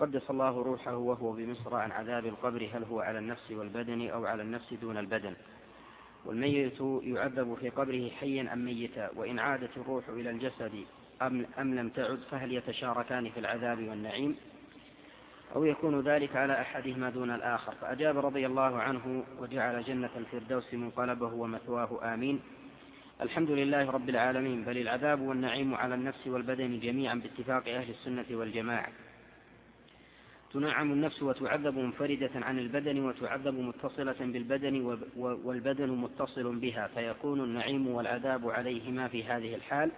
قدس الله روحه وهو بمصر عن عذاب القبر هل هو على النفس والبدن أو على النفس دون البدن؟ والميت يعذب في قبره حيا أم ميتا؟ وإن عادت الروح إلى الجسد أم, أم لم تعد فهل يتشاركان في العذاب والنعيم؟ أو يكون ذلك على أحدهما دون الآخر؟ فأجاب رضي الله عنه وجعل جنة الفردوس منقلبه ومثواه آمين. الحمد لله رب العالمين بل العذاب والنعيم على النفس والبدن جميعا باتفاق أهل السنة والجماعة. تنعم النفس وتعذب منفردة عن البدن وتعذب متصلة بالبدن والبدن متصل بها فيكون النعيم والعذاب عليهما في هذه الحال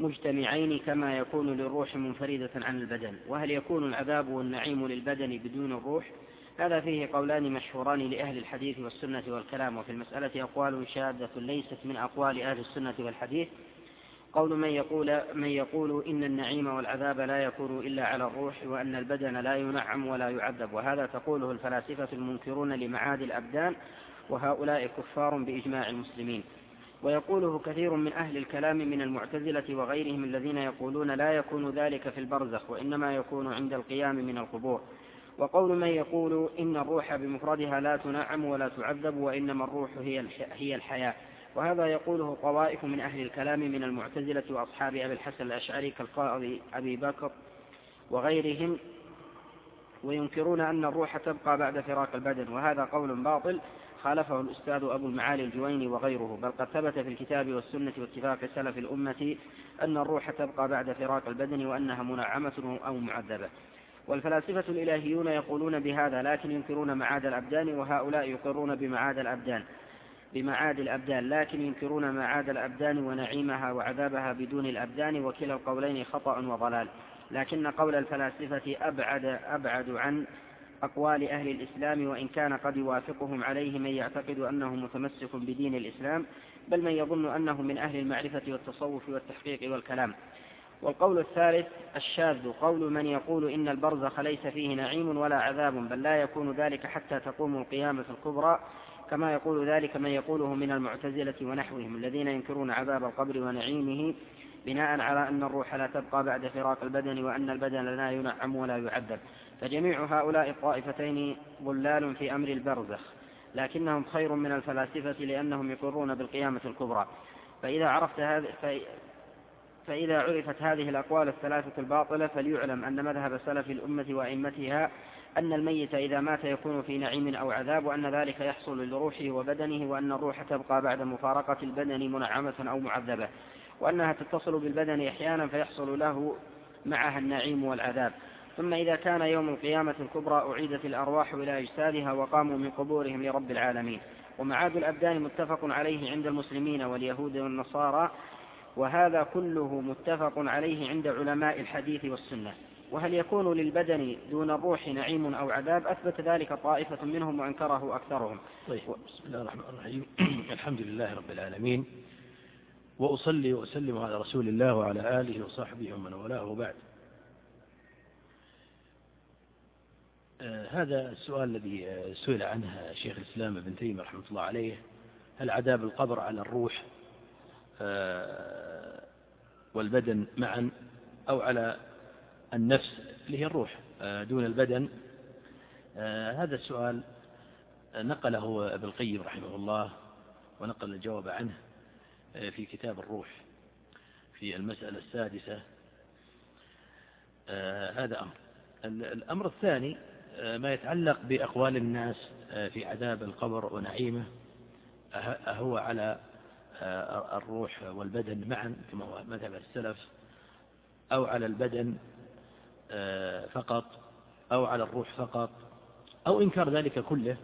مجتمعين كما يكون للروح منفردة عن البدن. وهل يكون العذاب والنعيم للبدن بدون الروح؟ هذا فيه قولان مشهوران لأهل الحديث والسنة والكلام. وفي المسألة أقوال شاذة ليست من أقوال أهل السنة والحديث. قول من يقول من يقول إن النعيم والعذاب لا يكون إلا على الروح وأن البدن لا ينعم ولا يعذب وهذا تقوله الفلاسفة المنكرون لمعاد الأبدان وهؤلاء كفار بإجماع المسلمين. ويقوله كثير من أهل الكلام من المعتزلة وغيرهم الذين يقولون لا يكون ذلك في البرزخ وإنما يكون عند القيام من القبور. وقول من يقول إن الروح بمفردها لا تنعم ولا تعذب وإنما الروح هي الحياة. وهذا يقوله طوائف من أهل الكلام من المعتزلة وأصحاب أبي الحسن الأشعري كالقاضي أبي بكر وغيرهم وينكرون أن الروح تبقى بعد فراق البدن وهذا قول باطل خالفه الأستاذ أبو المعالي الجويني وغيره بل قد ثبت في الكتاب والسنة واتفاق سلف الأمة أن الروح تبقى بعد فراق البدن وأنها منعمة أو معذبة. والفلاسفة الإلهيون يقولون بهذا لكن ينكرون معاد الأبدان وهؤلاء يقرون بمعاد الأبدان. بمعاد الأبدان لكن ينكرون معاد الأبدان ونعيمها وعذابها بدون الأبدان وكلا القولين خطأ وضلال. لكن قول الفلاسفة أبعد أبعد عن أقوال أهل الإسلام وإن كان قد يوافقهم عليه من يعتقد أنه متمسك بدين الإسلام بل من يظن أنه من أهل المعرفة والتصوف والتحقيق والكلام. والقول الثالث الشاذ قول من يقول إن البرزخ ليس فيه نعيم ولا عذاب بل لا يكون ذلك حتى تقوم القيامة الكبرى. كما يقول ذلك من يقوله من المعتزلة ونحوهم الذين ينكرون عذاب القبر ونعيمه بناء على أن الروح لا تبقى بعد فراق البدن وأن البدن لا ينعم ولا يعذب. فجميع هؤلاء الطائفتين ضلال في أمر البرزخ لكنهم خير من الفلاسفة لأنهم يقرون بالقيامة الكبرى. فإذا عرفت هذا فإذا عرفت هذه الأقوال الثلاثة الباطلة فليعلم أن مذهب سلف الأمة وأئمتها أن الميت إذا مات يكون في نعيم أو عذاب وأن ذلك يحصل لروحه وبدنه وأن الروح تبقى بعد مفارقة البدن منعمة أو معذبة. وأنها تتصل بالبدن أحيانا فيحصل له معها النعيم والعذاب. ثم إذا كان يوم القيامة الكبرى أعيدت الأرواح إلى أجسادها وقاموا من قبورهم لرب العالمين. ومعاد الأبدان متفق عليه عند المسلمين واليهود والنصارى وهذا كله متفق عليه عند علماء الحديث والسنة. وهل يكون للبدن دون الروح نعيم أو عذاب؟ أثبت ذلك طائفة منهم وأنكره أكثرهم. طيب بسم الله الرحمن الرحيم. الحمد لله رب العالمين. وأصلي وأسلم على رسول الله وعلى آله وصحبه ومن والاه وبعد. آه هذا السؤال الذي آه سئل عنه شيخ الإسلام ابن تيمية رحمة الله عليه. هل عذاب القبر على الروح آه والبدن معا أو على النفس اللي هي الروح آه، دون البدن. آه، هذا السؤال نقله ابن القيم رحمه الله ونقل الجواب عنه آه، في كتاب الروح في المسألة السادسة. هذا أمر. الأمر الثاني ما يتعلق بأقوال الناس في عذاب القبر ونعيمه أهو على الروح والبدن معا كما هو مذهب السلف أو على البدن فقط أو على الروح فقط أو إنكار ذلك كله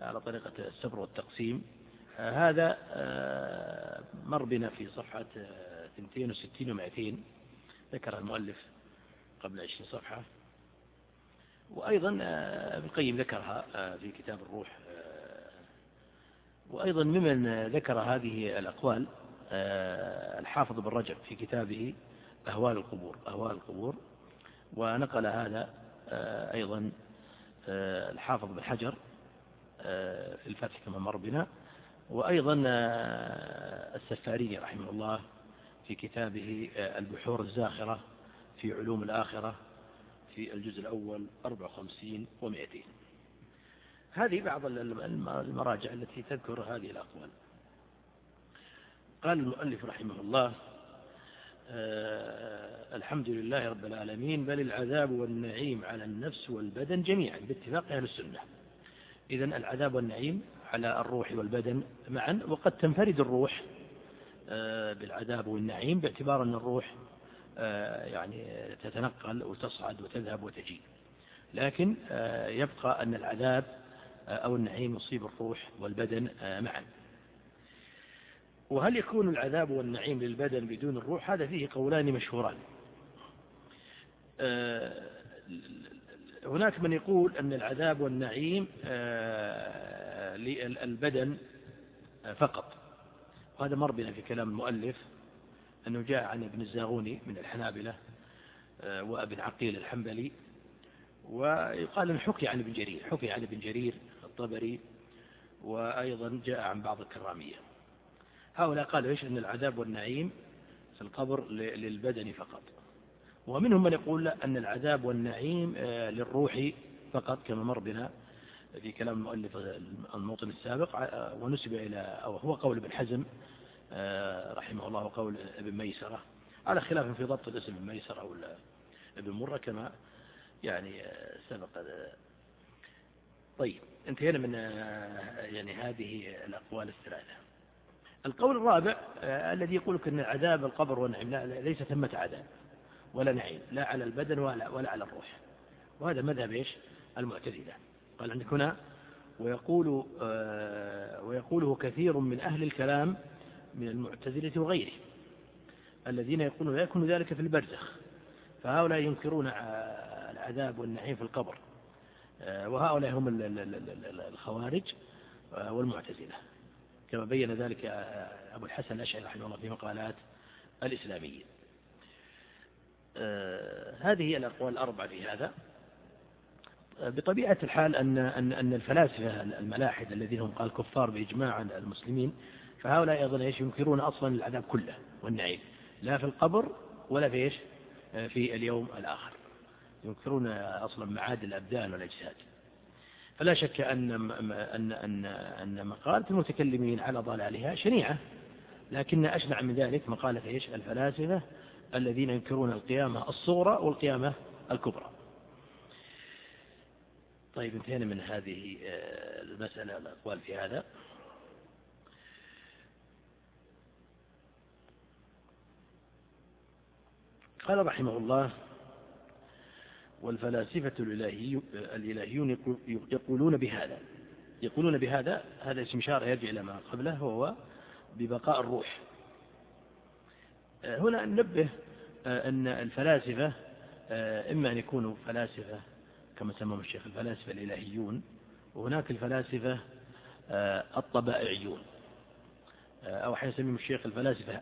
على طريقة السبر والتقسيم. آه، هذا آه، مر بنا في صفحة 62 و200 ذكر المؤلف قبل 20 صفحة. وأيضا ابن القيم ذكرها في كتاب الروح وأيضا ممن ذكر هذه الأقوال الحافظ بن رجب في كتابه أهوال القبور أهوال القبور. ونقل هذا آه، أيضا آه، الحافظ بن حجر آه، في الفتح كما مر بنا. وأيضا السفاري رحمه الله في كتابه البحور الزاخرة في علوم الآخرة في الجزء الأول 54 و200 هذه بعض المراجع التي تذكر هذه الأقوال. قال المؤلف رحمه الله الحمد لله رب العالمين بل العذاب والنعيم على النفس والبدن جميعا باتفاق أهل السنة. إذا العذاب والنعيم على الروح والبدن معا وقد تنفرد الروح آه بالعذاب والنعيم باعتبار أن الروح آه يعني تتنقل وتصعد وتذهب وتجي لكن آه، يبقى أن العذاب آه، أو النعيم يصيب الروح والبدن معا. وهل يكون العذاب والنعيم للبدن بدون الروح؟ هذا فيه قولان مشهوران. آه، هناك من يقول أن العذاب والنعيم آه، للبدن فقط. وهذا مر بنا في كلام المؤلف أنه جاء عن ابن الزاغوني من الحنابلة آه، وابن عقيل الحنبلي ويقال أنه حكي عن ابن جرير حكي عن ابن جرير الطبري وأيضا جاء عن بعض الكرامية. هؤلاء قالوا إيش أن العذاب والنعيم في القبر للبدن فقط. ومنهم من يقول أن العذاب والنعيم آه، للروح فقط كما مر بنا في كلام المؤلف الموطن السابق آه، ونسب إلى أو هو قول ابن حزم آه، رحمه الله وقول ابن ميسرة. على خلاف في ضبط الاسم ابن ميسرة أو ابن مرة كما يعني سبق طيب انتهينا من يعني هذه الأقوال الثلاثة. القول الرابع آه الذي يقول أن عذاب القبر والنعيم لا ليس ثمة عذاب ولا نعيم لا على البدن ولا, ولا على الروح. وهذا مذهب إيش؟ المعتزلة. قال عندك هنا ويقول آه ويقوله كثير من أهل الكلام من المعتزلة وغيره الذين يقولون لا يكون ذلك في البرزخ فهؤلاء ينكرون العذاب والنعيم في القبر آه، وهؤلاء هم الخوارج آه، والمعتزلة. كما بين ذلك أبو الحسن الأشعري رحمه الله في مقالات الإسلاميين آه، هذه الأقوال الأربعة في هذا. بطبيعة الحال أن أن أن الفلاسفة الملاحدة الذين هم قال كفار بإجماع المسلمين فهؤلاء أيضا إيش؟ ينكرون أصلا العذاب كله والنعيم. لا في القبر ولا في إيش؟ في اليوم الآخر. ينكرون أصلا معاد الأبدان والأجساد. فلا شك أن أن أن أن مقالة المتكلمين على ضلالها شنيعة لكن أشنع من ذلك مقالة إيش الفلاسفة الذين ينكرون القيامة الصغرى والقيامة الكبرى. طيب انتهينا من هذه آه، المسألة الأقوال في هذا. قال رحمه الله والفلاسفة الإلهي الإلهيون يقولون بهذا. يقولون بهذا هذا اسم إشارة يرجع إلى ما قبله وهو ببقاء الروح. آه، هنا ننبه آه، أن الفلاسفة آه، إما أن يكونوا فلاسفة كما سمهم الشيخ الفلاسفة الإلهيون وهناك الفلاسفة الطبائعيون. أو حين يسميهم الشيخ الفلاسفة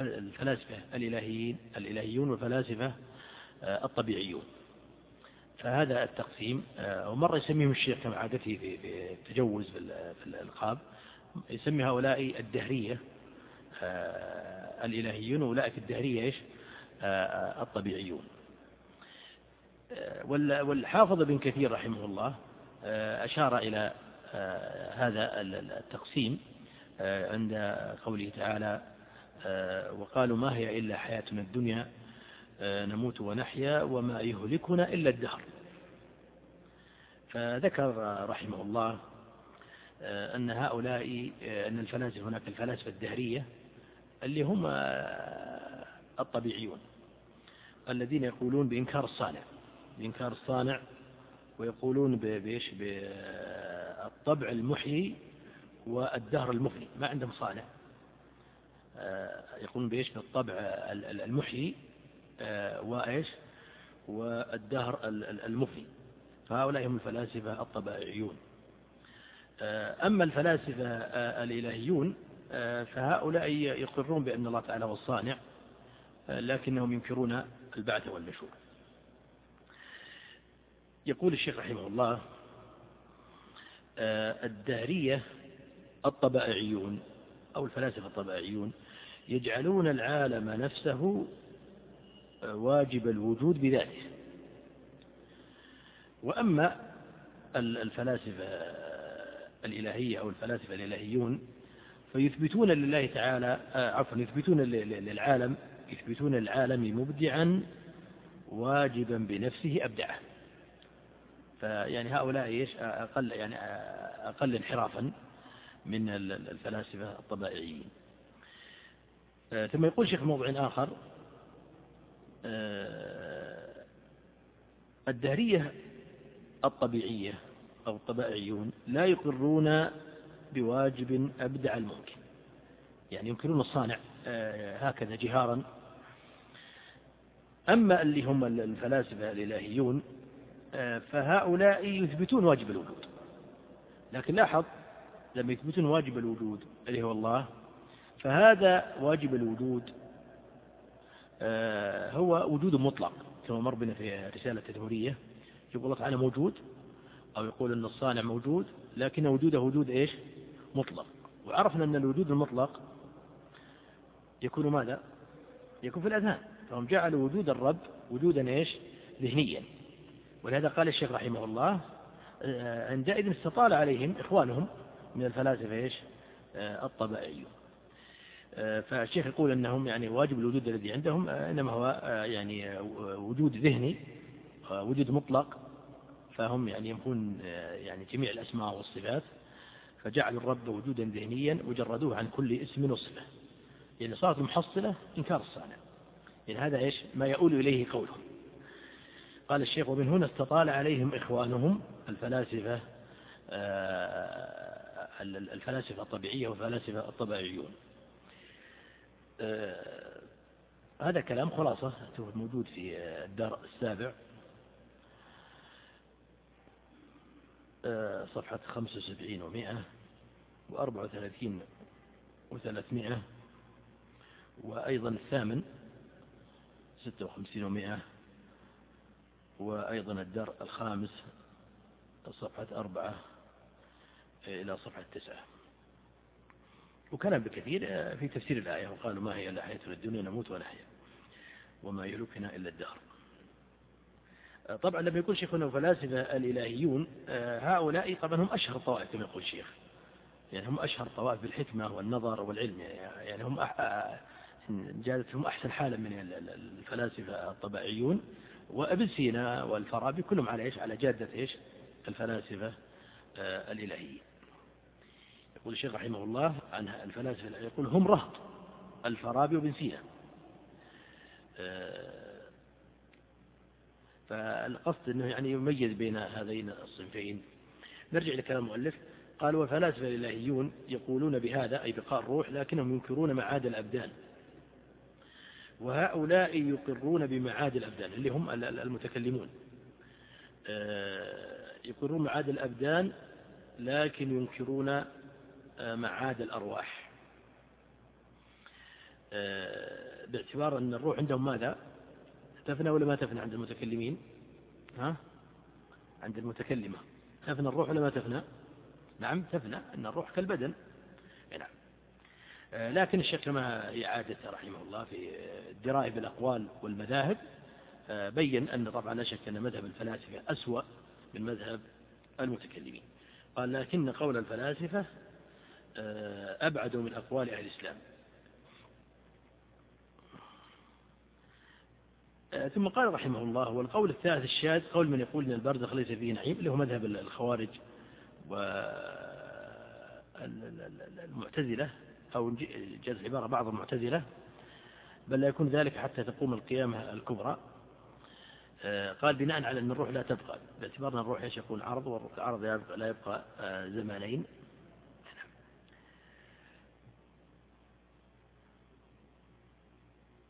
الفلاسفة الإلهيين الإلهيون والفلاسفة الطبيعيون. فهذا التقسيم آه، ومرة يسميهم الشيخ كما عادته في التجوز في الألقاب يسمي هؤلاء الدهرية آه، الإلهيون وأولئك الدهرية إيش؟ آه، الطبيعيون. والحافظ بن كثير رحمه الله أشار إلى هذا التقسيم عند قوله تعالى وقالوا ما هي إلا حياتنا الدنيا نموت ونحيا وما يهلكنا إلا الدهر. فذكر رحمه الله آه، أن هؤلاء آه، أن الفلاسفة هناك الفلاسفة الدهرية اللي هم آه، الطبيعيون الذين يقولون بإنكار الصانع بإنكار الصانع ويقولون بإيش؟ بالطبع المحيي والدهر المفني ما عندهم صانع. يقولون بإيش؟ بالطبع المحيي وإيش؟ والدهر المفي. فهؤلاء هم الفلاسفة الطبائعيون. آه، أما الفلاسفة آه، الإلهيون فهؤلاء يقرون بأن الله تعالى هو الصانع لكنهم ينكرون البعث والنشور. يقول الشيخ رحمه الله الدهرية الطبائعيون أو الفلاسفة الطبائعيون يجعلون العالم نفسه واجب الوجود بذاته. وأما الفلاسفة الإلهية أو الفلاسفة الإلهيون فيثبتون لله تعالى آه، عفوا يثبتون للعالم يثبتون العالم مبدعا واجبا بنفسه أبدعه. فيعني هؤلاء إيش؟ أقل يعني أقل انحرافا من الفلاسفة الطبائعيين. آه، ثم يقول شيخ موضع آخر الدهرية الطبيعية أو الطبائعيون لا يقرون بواجب أبدع الممكن. يعني ينكرون الصانع آه، هكذا جهارا. أما اللي هم الفلاسفة الإلهيون فهؤلاء يثبتون واجب الوجود. لكن لاحظ لما يثبتون واجب الوجود اللي هو الله فهذا واجب الوجود آه، هو وجود مطلق كما مر بنا في رسالة التدمرية يقول الله تعالى موجود أو يقول أن الصانع موجود لكن وجوده وجود إيش؟ مطلق. وعرفنا أن الوجود المطلق يكون ماذا؟ يكون في الأذهان. فهم جعلوا وجود الرب وجودا إيش؟ ذهنيا. ولهذا قال الشيخ رحمه الله آه، عندئذ استطال عليهم إخوانهم من الفلاسفة إيش؟ آه، الطبائعيون آه، فالشيخ يقول أنهم يعني واجب الوجود الذي عندهم إنما هو يعني وجود ذهني وجود مطلق فهم يعني ينفون يعني جميع الأسماء والصفات فجعلوا الرب وجودا ذهنيا وجردوه عن كل اسم وصفة. يعني صارت المحصلة إنكار الصانع. يعني هذا إيش؟ ما يؤول إليه قولهم. قال الشيخ ومن هنا استطال عليهم إخوانهم الفلاسفة آه، الفلاسفة الطبيعية والفلاسفة الطبيعيون. آه، هذا كلام خلاصة موجود في الدار السابع. آه، صفحة خمسة وسبعين ومائة وأربعة وثلاثين وثلاثمائة وأيضا الثامن ستة وخمسين ومائة وأيضا الدرء الخامس صفحة أربعة إلى صفحة تسعة. وكلام بكثير في تفسير الآية وقالوا ما هي إلا حياتنا الدنيا نموت ونحيا وما يهلكنا إلا الدهر. طبعا لما يقول شيخنا فلاسفة الإلهيون هؤلاء طبعا هم أشهر الطوائف كما يقول الشيخ يعني هم أشهر الطوائف بالحكمة والنظر والعلم. يعني هم جادتهم أحسن حالا من الفلاسفة الطبيعيون. وابن سينا والفارابي كلهم على إيش؟ على جادة إيش؟ الفلاسفة آه الإلهيين يقول الشيخ رحمه الله عن الفلاسفة يقول هم رهط الفارابي وابن سينا. آه فالقصد أنه يعني يميز بين هذين الصنفين. نرجع لكلام المؤلف. قال والفلاسفة الإلهيون يقولون بهذا أي بقاء الروح لكنهم ينكرون معاد الأبدان. وهؤلاء يقرون بمعاد الأبدان اللي هم المتكلمون. آه، يقرون معاد الأبدان لكن ينكرون معاد الأرواح. آه، باعتبار أن الروح عندهم ماذا؟ تفنى ولا ما تفنى عند المتكلمين؟ ها؟ عند المتكلمة. تفنى الروح ولا ما تفنى؟ نعم تفنى أن الروح كالبدن. نعم. آه، لكن الشيخ كما عادته رحمه الله في الدراية بالأقوال والمذاهب آه، بين أن طبعا لا شك أن مذهب الفلاسفة أسوأ من مذهب المتكلمين. قال لكن قول الفلاسفة أبعد من أقوال أهل الإسلام. ثم قال رحمه الله والقول الثالث الشاذ قول من يقول أن البرزخ ليس فيه نعيم اللي هو مذهب الخوارج والمعتزلة أو جاز العبارة بعض المعتزلة بل لا يكون ذلك حتى تقوم القيامة الكبرى. آه، قال بناء على أن الروح لا تبقى باعتبار أن الروح إيش يكون عرض والعرض لا يبقى آه، زمانين.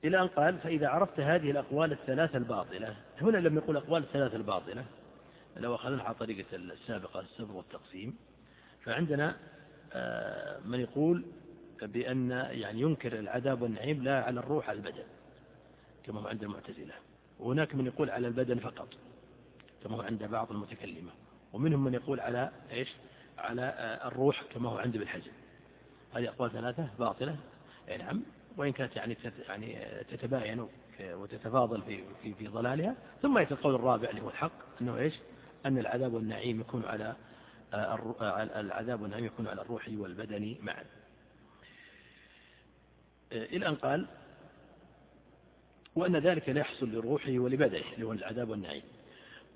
إلى أن قال فإذا عرفت هذه الأقوال الثلاثة الباطلة هنا لما يقول أقوال الثلاثة الباطلة لو أخذنا على طريقة السابقة السبب والتقسيم. فعندنا آه، من يقول بأن يعني ينكر العذاب والنعيم لا على الروح على البدن كما هو عند المعتزلة. وهناك من يقول على البدن فقط كما هو عند بعض المتكلمة ومنهم من يقول على إيش؟ على آه، الروح كما هو عند ابن حزم. هذه أقوال ثلاثة باطلة. نعم. وإن كانت يعني يعني تتباين وتتفاضل في في في ضلالها. ثم يأتي القول الرابع اللي هو الحق أنه إيش؟ أن العذاب والنعيم يكون على العذاب والنعيم يكون على الروح والبدن معا. إلى أن قال وأن ذلك لا يحصل لروحه ولبدنه اللي هو العذاب والنعيم.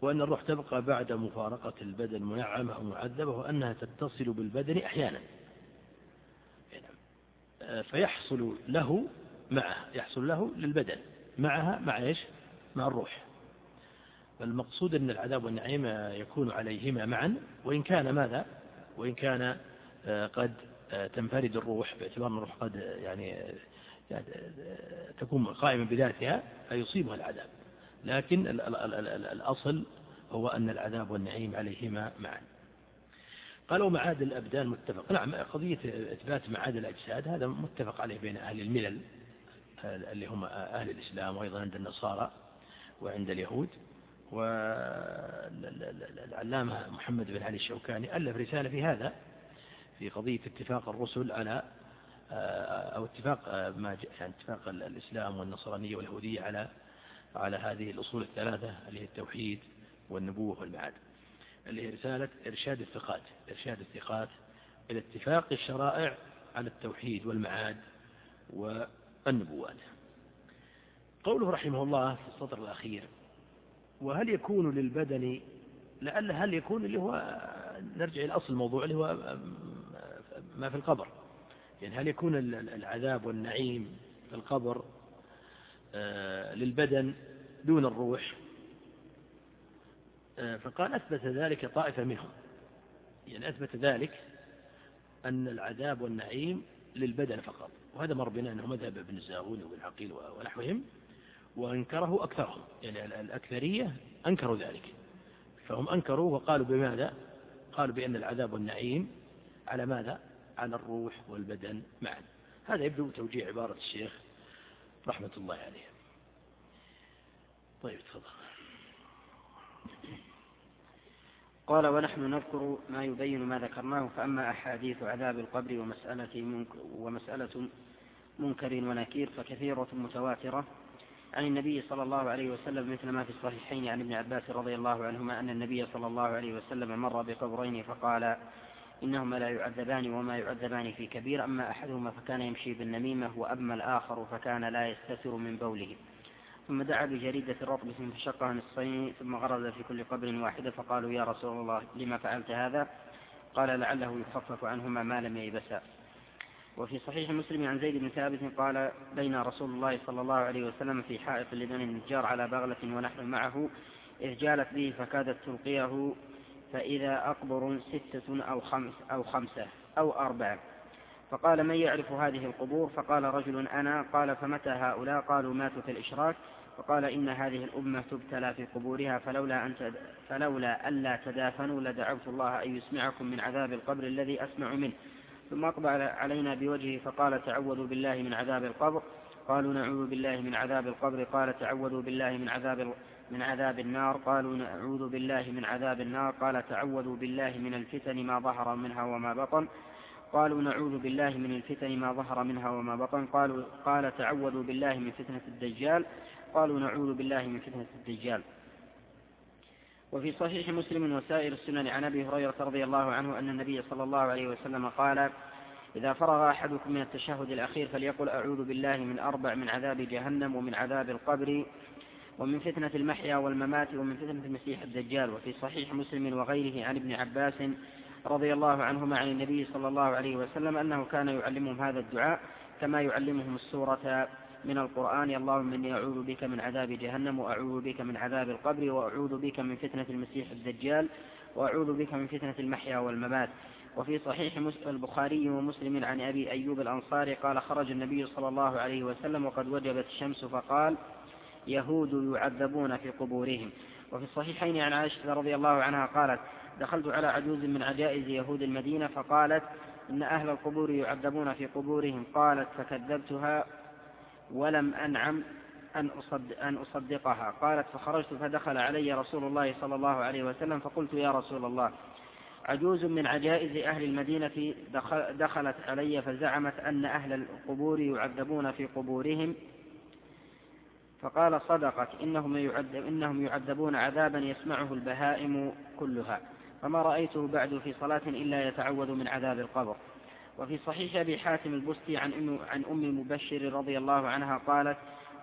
وأن الروح تبقى بعد مفارقة البدن منعمة أو معذبة وأنها تتصل بالبدن أحيانا. فيحصل له معه يحصل له للبدن. معها مع إيش؟ مع الروح. فالمقصود أن العذاب والنعيم يكون عليهما معا وإن كان ماذا؟ وإن كان آه، قد آه، تنفرد الروح باعتبار أن الروح قد يعني, يعني تكون قائمة بذاتها فيصيبها العذاب. لكن الأصل هو أن العذاب والنعيم عليهما معا. قال ومعاد الأبدان متفق. نعم قضية إثبات معاد الأجساد هذا متفق عليه بين أهل الملل اللي هم أهل الإسلام وأيضا عند النصارى وعند اليهود والعلامة محمد بن علي الشوكاني ألف رسالة في هذا في قضية اتفاق الرسل على أو اتفاق ما يعني اتفاق الإسلام والنصرانية واليهودية على على هذه الأصول الثلاثة اللي هي التوحيد والنبوة والمعاد. اللي هي رسالة إرشاد الثقات إرشاد الثقات إلى اتفاق الشرائع على التوحيد والمعاد والنبوات. قوله رحمه الله في السطر الأخير وهل يكون للبدن لعل هل يكون اللي هو نرجع إلى أصل الموضوع اللي هو ما في القبر. يعني هل يكون العذاب والنعيم في القبر آه، للبدن دون الروح فقال أثبت ذلك طائفة منهم. يعني أثبت ذلك أن العذاب والنعيم للبدن فقط. وهذا مر بنا أنه مذهب ابن الزاغون وابن عقيل ونحوهم وأنكره أكثرهم. يعني الأكثرية أنكروا ذلك. فهم أنكروا وقالوا بماذا؟ قالوا بأن العذاب والنعيم على ماذا؟ على الروح والبدن معا. هذا يبدو توجيه عبارة الشيخ رحمة الله عليه. طيب تفضل. قال ونحن نذكر ما يبين ما ذكرناه فأما أحاديث عذاب القبر ومسألة, منكر ومسألة منكر ونكير فكثيرة متواترة. عن النبي صلى الله عليه وسلم مثل ما في الصحيحين عن ابن عباس رضي الله عنهما أن النبي صلى الله عليه وسلم مر بقبرين فقال إنهما لا يعذبان وما يعذبان في كبير أما أحدهما فكان يمشي بالنميمة وأما الآخر فكان لا يستتر من بوله. ثم دعا بجريدة رطب فشقها نصفين ثم غرز في كل قبر واحدة فقالوا يا رسول الله لما فعلت هذا؟ قال لعله يخفف عنهما ما لم ييبسا وفي صحيح مسلم عن زيد بن ثابت قال بين رسول الله صلى الله عليه وسلم في حائط لبني النجار على بغلة ونحن معه إذ جالت به فكادت تلقيه فإذا أقبر ستة أو خمس أو خمسة أو أربعة. فقال من يعرف هذه القبور؟ فقال رجل أنا. قال فمتى هؤلاء؟ قالوا ماتوا في الإشراك. فقال إن هذه الأمة تبتلى في قبورها فلولا أن فلولا ألا تدافنوا لدعوت الله أن يسمعكم من عذاب القبر الذي أسمع منه. ثم أقبل علينا بوجهه فقال تعوذوا بالله من عذاب القبر. قالوا نعوذ بالله من عذاب القبر. قال تعوذوا بالله من عذاب من عذاب النار. قالوا نعوذ بالله من عذاب النار. قال تعوذوا بالله من الفتن ما ظهر منها وما بطن. قالوا نعوذ بالله من الفتن ما ظهر منها وما بطن. قالوا قال تعوذوا بالله من فتنة الدجال. قالوا نعوذ بالله من فتنة الدجال. وفي صحيح مسلم وسائر السنن عن أبي هريرة رضي الله عنه أن النبي صلى الله عليه وسلم قال إذا فرغ أحدكم من التشهد الأخير فليقل أعوذ بالله من أربع من عذاب جهنم ومن عذاب القبر ومن فتنة المحيا والممات ومن فتنة المسيح الدجال. وفي صحيح مسلم وغيره عن ابن عباس رضي الله عنهما عن النبي صلى الله عليه وسلم أنه كان يعلمهم هذا الدعاء كما يعلمهم السورة من القرآن اللهم إني أعوذ بك من عذاب جهنم وأعوذ بك من عذاب القبر وأعوذ بك من فتنة المسيح الدجال وأعوذ بك من فتنة المحيا والممات. وفي صحيح البخاري ومسلم عن أبي أيوب الأنصاري قال خرج النبي صلى الله عليه وسلم وقد وجبت الشمس فقال يهود يعذبون في قبورهم. وفي الصحيحين عن عائشة رضي الله عنها قالت دخلت على عجوز من عجائز يهود المدينة فقالت إن أهل القبور يعذبون في قبورهم. قالت فكذبتها ولم أنعم أن, أصدق أن أصدقها. قالت فخرجت فدخل علي رسول الله صلى الله عليه وسلم فقلت يا رسول الله عجوز من عجائز أهل المدينة دخلت علي فزعمت أن أهل القبور يعذبون في قبورهم فقال صدقت إنهم, يعذب إنهم يعذبون عذابا يسمعه البهائم كلها. فما رأيته بعد في صلاة إلا يتعوذ من عذاب القبر. وفي صحيح أبي حاتم البستي عن أم, عن أم مبشر رضي الله عنها قالت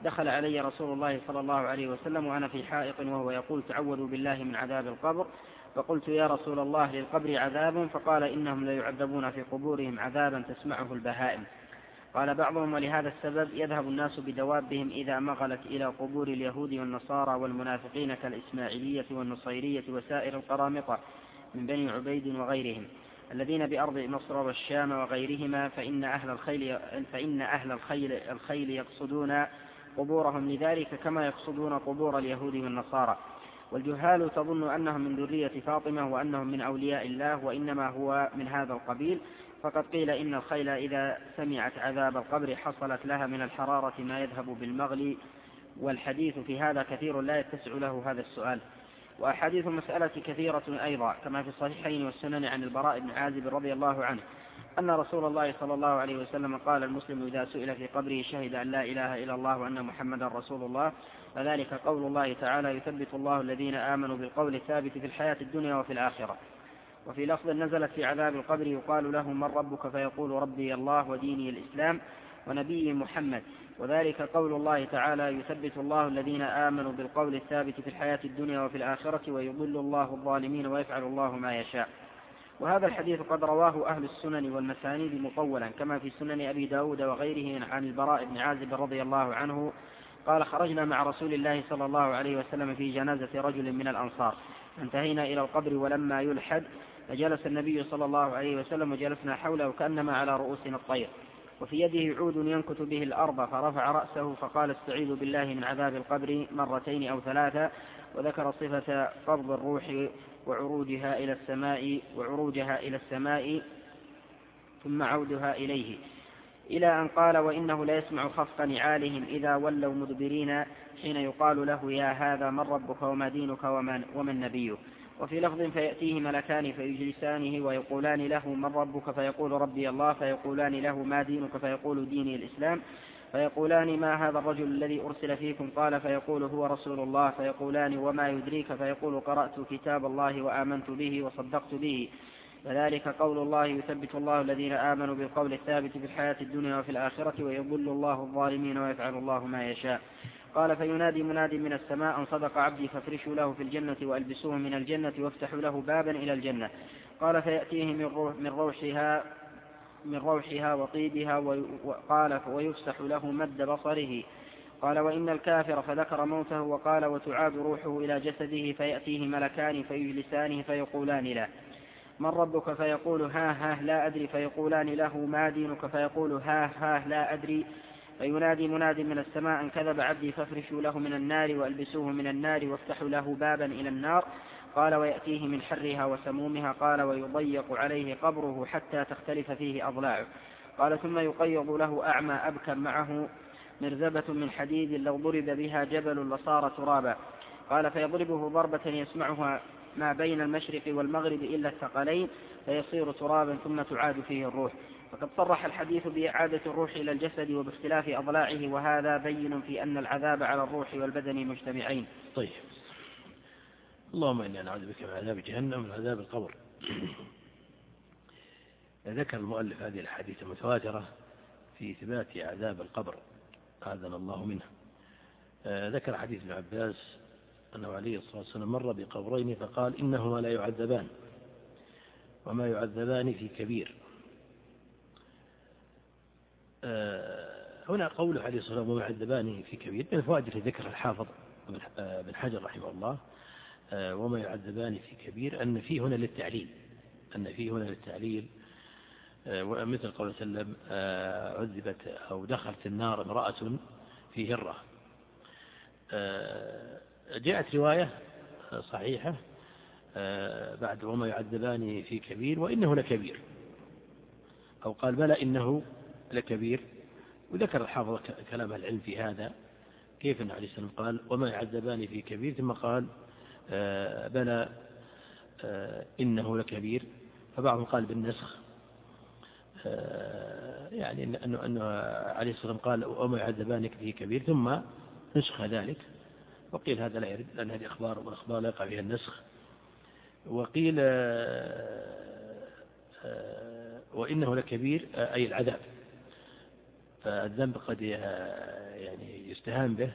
دخل علي رسول الله صلى الله عليه وسلم وأنا في حائط وهو يقول تعوذوا بالله من عذاب القبر فقلت يا رسول الله للقبر عذاب فقال إنهم ليعذبون في قبورهم عذابا تسمعه البهائم قال بعضهم ولهذا السبب يذهب الناس بدوابهم إذا مغلت إلى قبور اليهود والنصارى والمنافقين كالإسماعيلية والنصيرية وسائر القرامطة من بني عبيد وغيرهم. الذين بأرض مصر والشام وغيرهما فإن أهل الخيل فإن أهل الخيل الخيل يقصدون قبورهم لذلك كما يقصدون قبور اليهود والنصارى. والجهال تظن أنهم من ذرية فاطمة وأنهم من أولياء الله وإنما هو من هذا القبيل. فقد قيل إن الخيل إذا سمعت عذاب القبر حصلت لها من الحرارة ما يذهب بالمغلي والحديث في هذا كثير لا يتسع له هذا السؤال. وأحاديث المسألة كثيرة أيضا كما في الصحيحين والسنن عن البراء بن عازب رضي الله عنه أن رسول الله صلى الله عليه وسلم قال المسلم إذا سئل في قبره شهد أن لا إله إلا الله وأن محمدا رسول الله. فذلك قول الله تعالى يثبت الله الذين آمنوا بالقول الثابت في الحياة الدنيا وفي الآخرة. وفي لفظ نزلت في عذاب القبر يقال له من ربك فيقول ربي الله وديني الإسلام ونبي محمد. وذلك قول الله تعالى يثبت الله الذين آمنوا بالقول الثابت في الحياة الدنيا وفي الآخرة ويضل الله الظالمين ويفعل الله ما يشاء. وهذا الحديث قد رواه أهل السنن والمسانيد مطولا كما في سنن أبي داود وغيره عن البراء بن عازب رضي الله عنه قال خرجنا مع رسول الله صلى الله عليه وسلم في جنازة رجل من الأنصار انتهينا إلى القبر ولما يلحد فجلس النبي صلى الله عليه وسلم وجلسنا حوله كأنما على رؤوسنا الطير. وفي يده عود ينكت به الأرض فرفع رأسه فقال استعيذ بالله من عذاب القبر مرتين أو ثلاثة. وذكر صفة قبض الروح وعروجها إلى السماء وعروجها إلى السماء ثم عودها إليه. إلى أن قال وإنه ليسمع خفق نعالهم إذا ولوا مدبرين. حين يقال له يا هذا من ربك وما دينك ومن, ومن نبيك وفي لفظ فيأتيه ملكان فيجلسانه ويقولان له من ربك فيقول ربي الله فيقولان له ما دينك فيقول ديني الإسلام فيقولان ما هذا الرجل الذي أرسل فيكم؟ قال فيقول هو رسول الله فيقولان وما يدريك؟ فيقول قرأت كتاب الله وآمنت به وصدقت به. فذلك قول الله يثبت الله الذين آمنوا بالقول الثابت في الحياة الدنيا وفي الآخرة ويضل الله الظالمين ويفعل الله ما يشاء. قال فينادي مناد من السماء أن صدق عبدي فافرشوا له في الجنة وألبسوه من الجنة وافتحوا له بابا إلى الجنة. قال فيأتيه من, روح من روحها من روحها وطيبها وقال ويفسح له مد بصره. قال وإن الكافر فذكر موته وقال وتعاد روحه إلى جسده فيأتيه ملكان فيجلسانه فيقولان له. من ربك فيقول ها ها لا أدري فيقولان له ما دينك فيقول ها ها لا أدري. فينادي مناد من السماء أن كذب عبدي فافرشوا له من النار وألبسوه من النار وافتحوا له بابا إلى النار. قال ويأتيه من حرها وسمومها. قال ويضيق عليه قبره حتى تختلف فيه أضلاعه. قال ثم يقيض له أعمى أبكم معه مرزبة من حديد لو ضرب بها جبل لصار ترابا. قال فيضربه ضربة يسمعها ما بين المشرق والمغرب إلا الثقلين فيصير ترابا ثم تعاد فيه الروح. فقد صرح الحديث بإعادة الروح إلى الجسد وباختلاف أضلاعه وهذا بين في أن العذاب على الروح والبدن مجتمعين. طيب. اللهم إنا نعوذ بك من عذاب جهنم ومن عذاب القبر. ذكر المؤلف هذه الحديث المتواترة في إثبات عذاب القبر أعاذنا الله منه. ذكر حديث ابن عباس أنه عليه الصلاة والسلام مر بقبرين فقال إنهما لا يعذبان وما يعذبان في كبير. هنا قوله عليه الصلاة والسلام وما يعذبان في كبير من الفوائد التي ذكر الحافظ بن حجر رحمه الله وما يعذبان في كبير أن فيه هنا للتعليل أن فيه هنا للتعليل مثل قول وسلم عذبت أو دخلت النار امرأة في هرة جاءت رواية صحيحة بعد وما يعذبان في كبير وإنه لكبير. أو قال بلى إنه لكبير وذكر الحافظ كلام العلم في هذا كيف النبي عليه السلام قال وما يعذبان في كبير. ثم قال آه، بلى آه، إنه لكبير. فبعضهم قال بالنسخ آه، يعني أنه, أنه عليه والسلام قال وما يعذبان في كبير. ثم نسخ ذلك وقيل هذا لا يرد لأن هذه أخبار والأخبار لا يقع فيها النسخ. وقيل وإنه لكبير أي العذاب. فالذنب قد يعني يستهان به.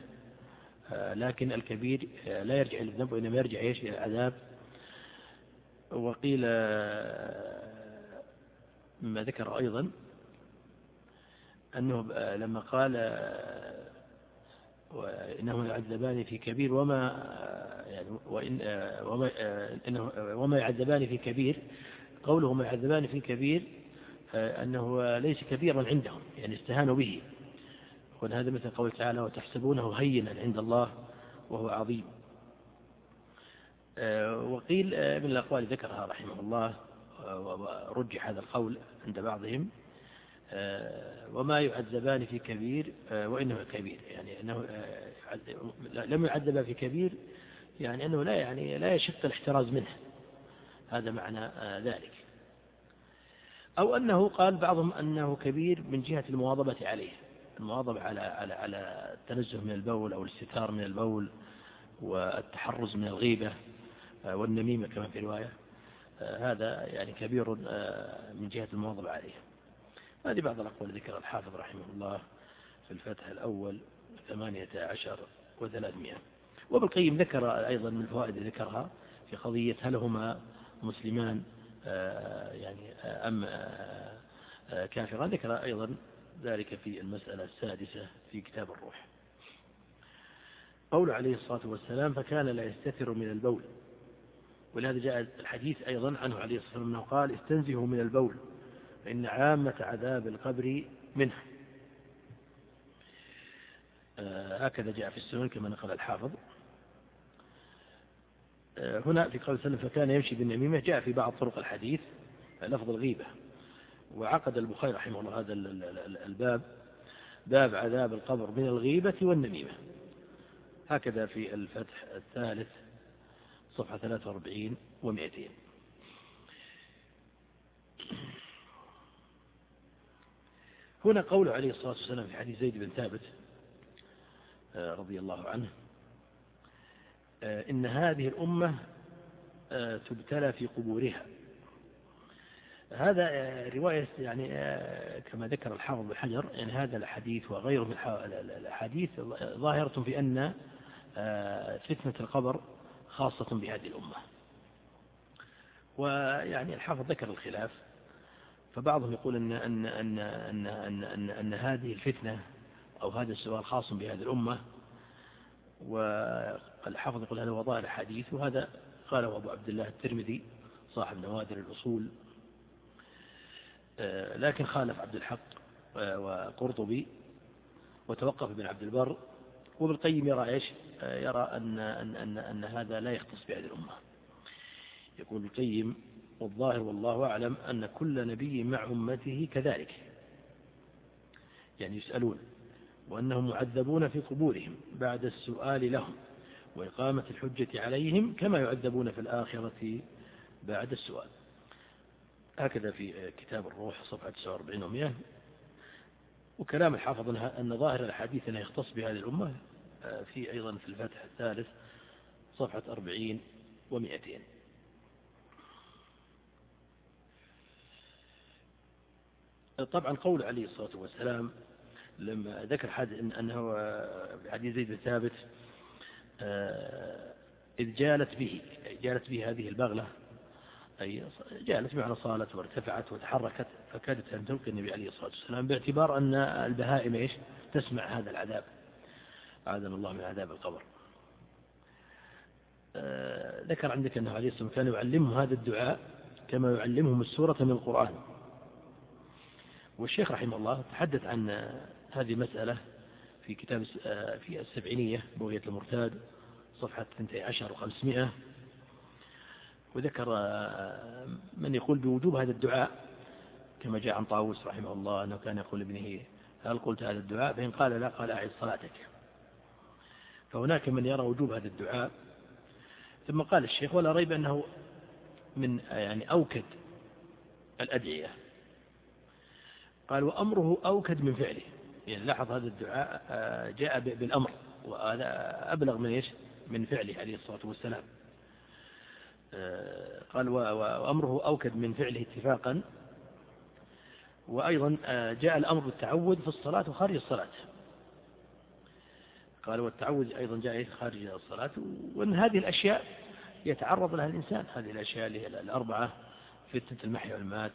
لكن الكبير لا يرجع إلى الذنب وإنما يرجع إيش إلى العذاب. وقيل ما ذكر أيضا أنه لما قال وإنه يعذبان في كبير وما يعني وإن وما إنه وما يعذبان في كبير قوله ما يعذبان في كبير أنه ليس كبيرا عندهم يعني استهانوا به. هذا مثل قول تعالى وتحسبونه هينا عند الله وهو عظيم. وقيل من الأقوال ذكرها رحمه الله ورجح هذا القول عند بعضهم. وما يعذبان في كبير وإنه كبير. يعني أنه لم يعذبا في كبير يعني أنه لا يعني لا يشق الاحتراز منه. هذا معنى ذلك. أو أنه قال بعضهم أنه كبير من جهة المواظبة عليه المواظبة على على على التنزه من البول أو الاستتار من البول والتحرز من الغيبة والنميمة كما في رواية هذا يعني كبير من جهة المواظبة عليه. هذه بعض الأقوال ذكر الحافظ رحمه الله في الفتح الأول ثمانية عشر وثلاثمائة. وابن القيم ذكر أيضا من الفوائد ذكرها في قضية هل هما مسلمان آه، يعني آه، أم آه، كافرا. ذكر أيضا ذلك في المسألة السادسة في كتاب الروح. قول عليه الصلاة والسلام فكان لا يستتر من البول. ولهذا جاء الحديث أيضا عنه عليه الصلاة والسلام أنه قال استنزهوا من البول فإن عامة عذاب القبر منه. هكذا جاء في السنن كما نقل الحافظ. هنا في قول سلم فكان يمشي بالنميمة. جاء في بعض طرق الحديث لفظ الغيبة. وعقد البخاري رحمه الله هذا الباب باب عذاب القبر من الغيبة والنميمة. هكذا في الفتح الثالث صفحة 43 و200 هنا قوله عليه الصلاة والسلام في حديث زيد بن ثابت آه، رضي الله عنه إن هذه الأمة آه، تبتلى في قبورها. هذا آه، رواية يعني كما ذكر الحافظ بحجر يعني هذا الحديث وغيره من الأحاديث ظاهرة في أن فتنة القبر خاصة بهذه الأمة. ويعني الحافظ ذكر الخلاف فبعضهم يقول أن, أن, أن, أن, أن, أن, أن هذه الفتنة أو هذا السؤال خاص بهذه الأمة والحافظ يقول هذا وضع الحديث وهذا قاله أبو عبد الله الترمذي صاحب نوادر الأصول. آه، لكن خالف عبد الحق آه، وقرطبي وتوقف ابن عبد البر وابن القيم يرى إيش؟ آه، يرى أن, أن, أن, أن هذا لا يختص بهذه الأمة. يقول ابن القيم والظاهر والله أعلم أن كل نبي مع أمته كذلك. يعني يسألون وأنهم معذبون في قبورهم بعد السؤال لهم وإقامة الحجة عليهم كما يعذبون في الآخرة بعد السؤال. هكذا في كتاب الروح صفحة 49 و100 وكلام الحافظ أن ظاهر الحديث أنه يختص بهذه الأمة في أيضا في الفتح الثالث صفحة 40 و200 طبعا قول عليه الصلاة والسلام لما ذكر حد إن أنه في حديث زيد بن ثابت آه، إذ جالت به جالت به هذه البغلة أي جالت بمعنى صالت وارتفعت وتحركت فكادت أن تلقي النبي عليه الصلاة والسلام باعتبار أن البهائم إيش؟ تسمع هذا العذاب. أعاذنا الله من عذاب القبر. آه، ذكر عندك أنه عليه الصلاة والسلام كان يعلمهم هذا الدعاء كما يعلمهم السورة من القرآن. والشيخ رحمه الله تحدث عن هذه مسألة في كتاب آه، في السبعينية بغية المرتاد صفحة 12 و500 وذكر آه، من يقول بوجوب هذا الدعاء كما جاء عن طاووس رحمه الله أنه كان يقول ابنه هل قلت هذا الدعاء؟ فإن قال لا قال أعد صلاتك. فهناك من يرى وجوب هذا الدعاء. ثم قال الشيخ ولا ريب أنه من يعني أوكد الأدعية. قال وأمره أوكد من فعله. يعني لاحظ هذا الدعاء آه، جاء بالأمر وهذا أبلغ من إيش؟ من فعله عليه الصلاة والسلام. قال وأمره أوكد من فعله اتفاقا. وأيضا جاء الأمر بالتعود في الصلاة وخارج الصلاة. قال والتعود أيضا جاء خارج الصلاة. وأن هذه الأشياء يتعرض لها الإنسان. هذه الأشياء الأربعة فتنة المحيا والمات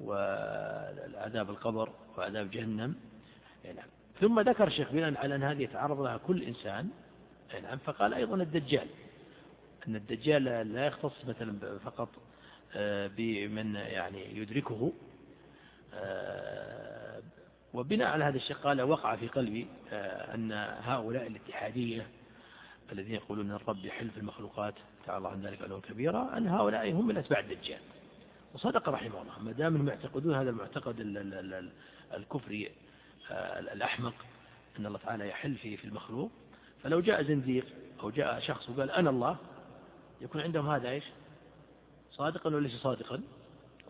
والعذاب القبر وعذاب جهنم. نعم. ثم ذكر الشيخ بناء على أن هذه يتعرض لها كل إنسان نعم. فقال أيضا الدجال أن الدجال لا يختص مثلا فقط آه، بمن يعني يدركه آه، وبناء على هذا الشيء قال وقع في قلبي آه، أن هؤلاء الاتحادية الذين يقولون أن الرب يحل في المخلوقات تعالى الله عن ذلك علوا كبيرا أن هؤلاء هم من أتباع الدجال. وصدق رحمه الله ما دام يعتقدون هذا المعتقد الكفري الأحمق أن الله تعالى يحل في في المخلوق. فلو جاء زنديق أو جاء شخص وقال أنا الله يكون عندهم هذا إيش؟ صادقا ولا ليس صادقا؟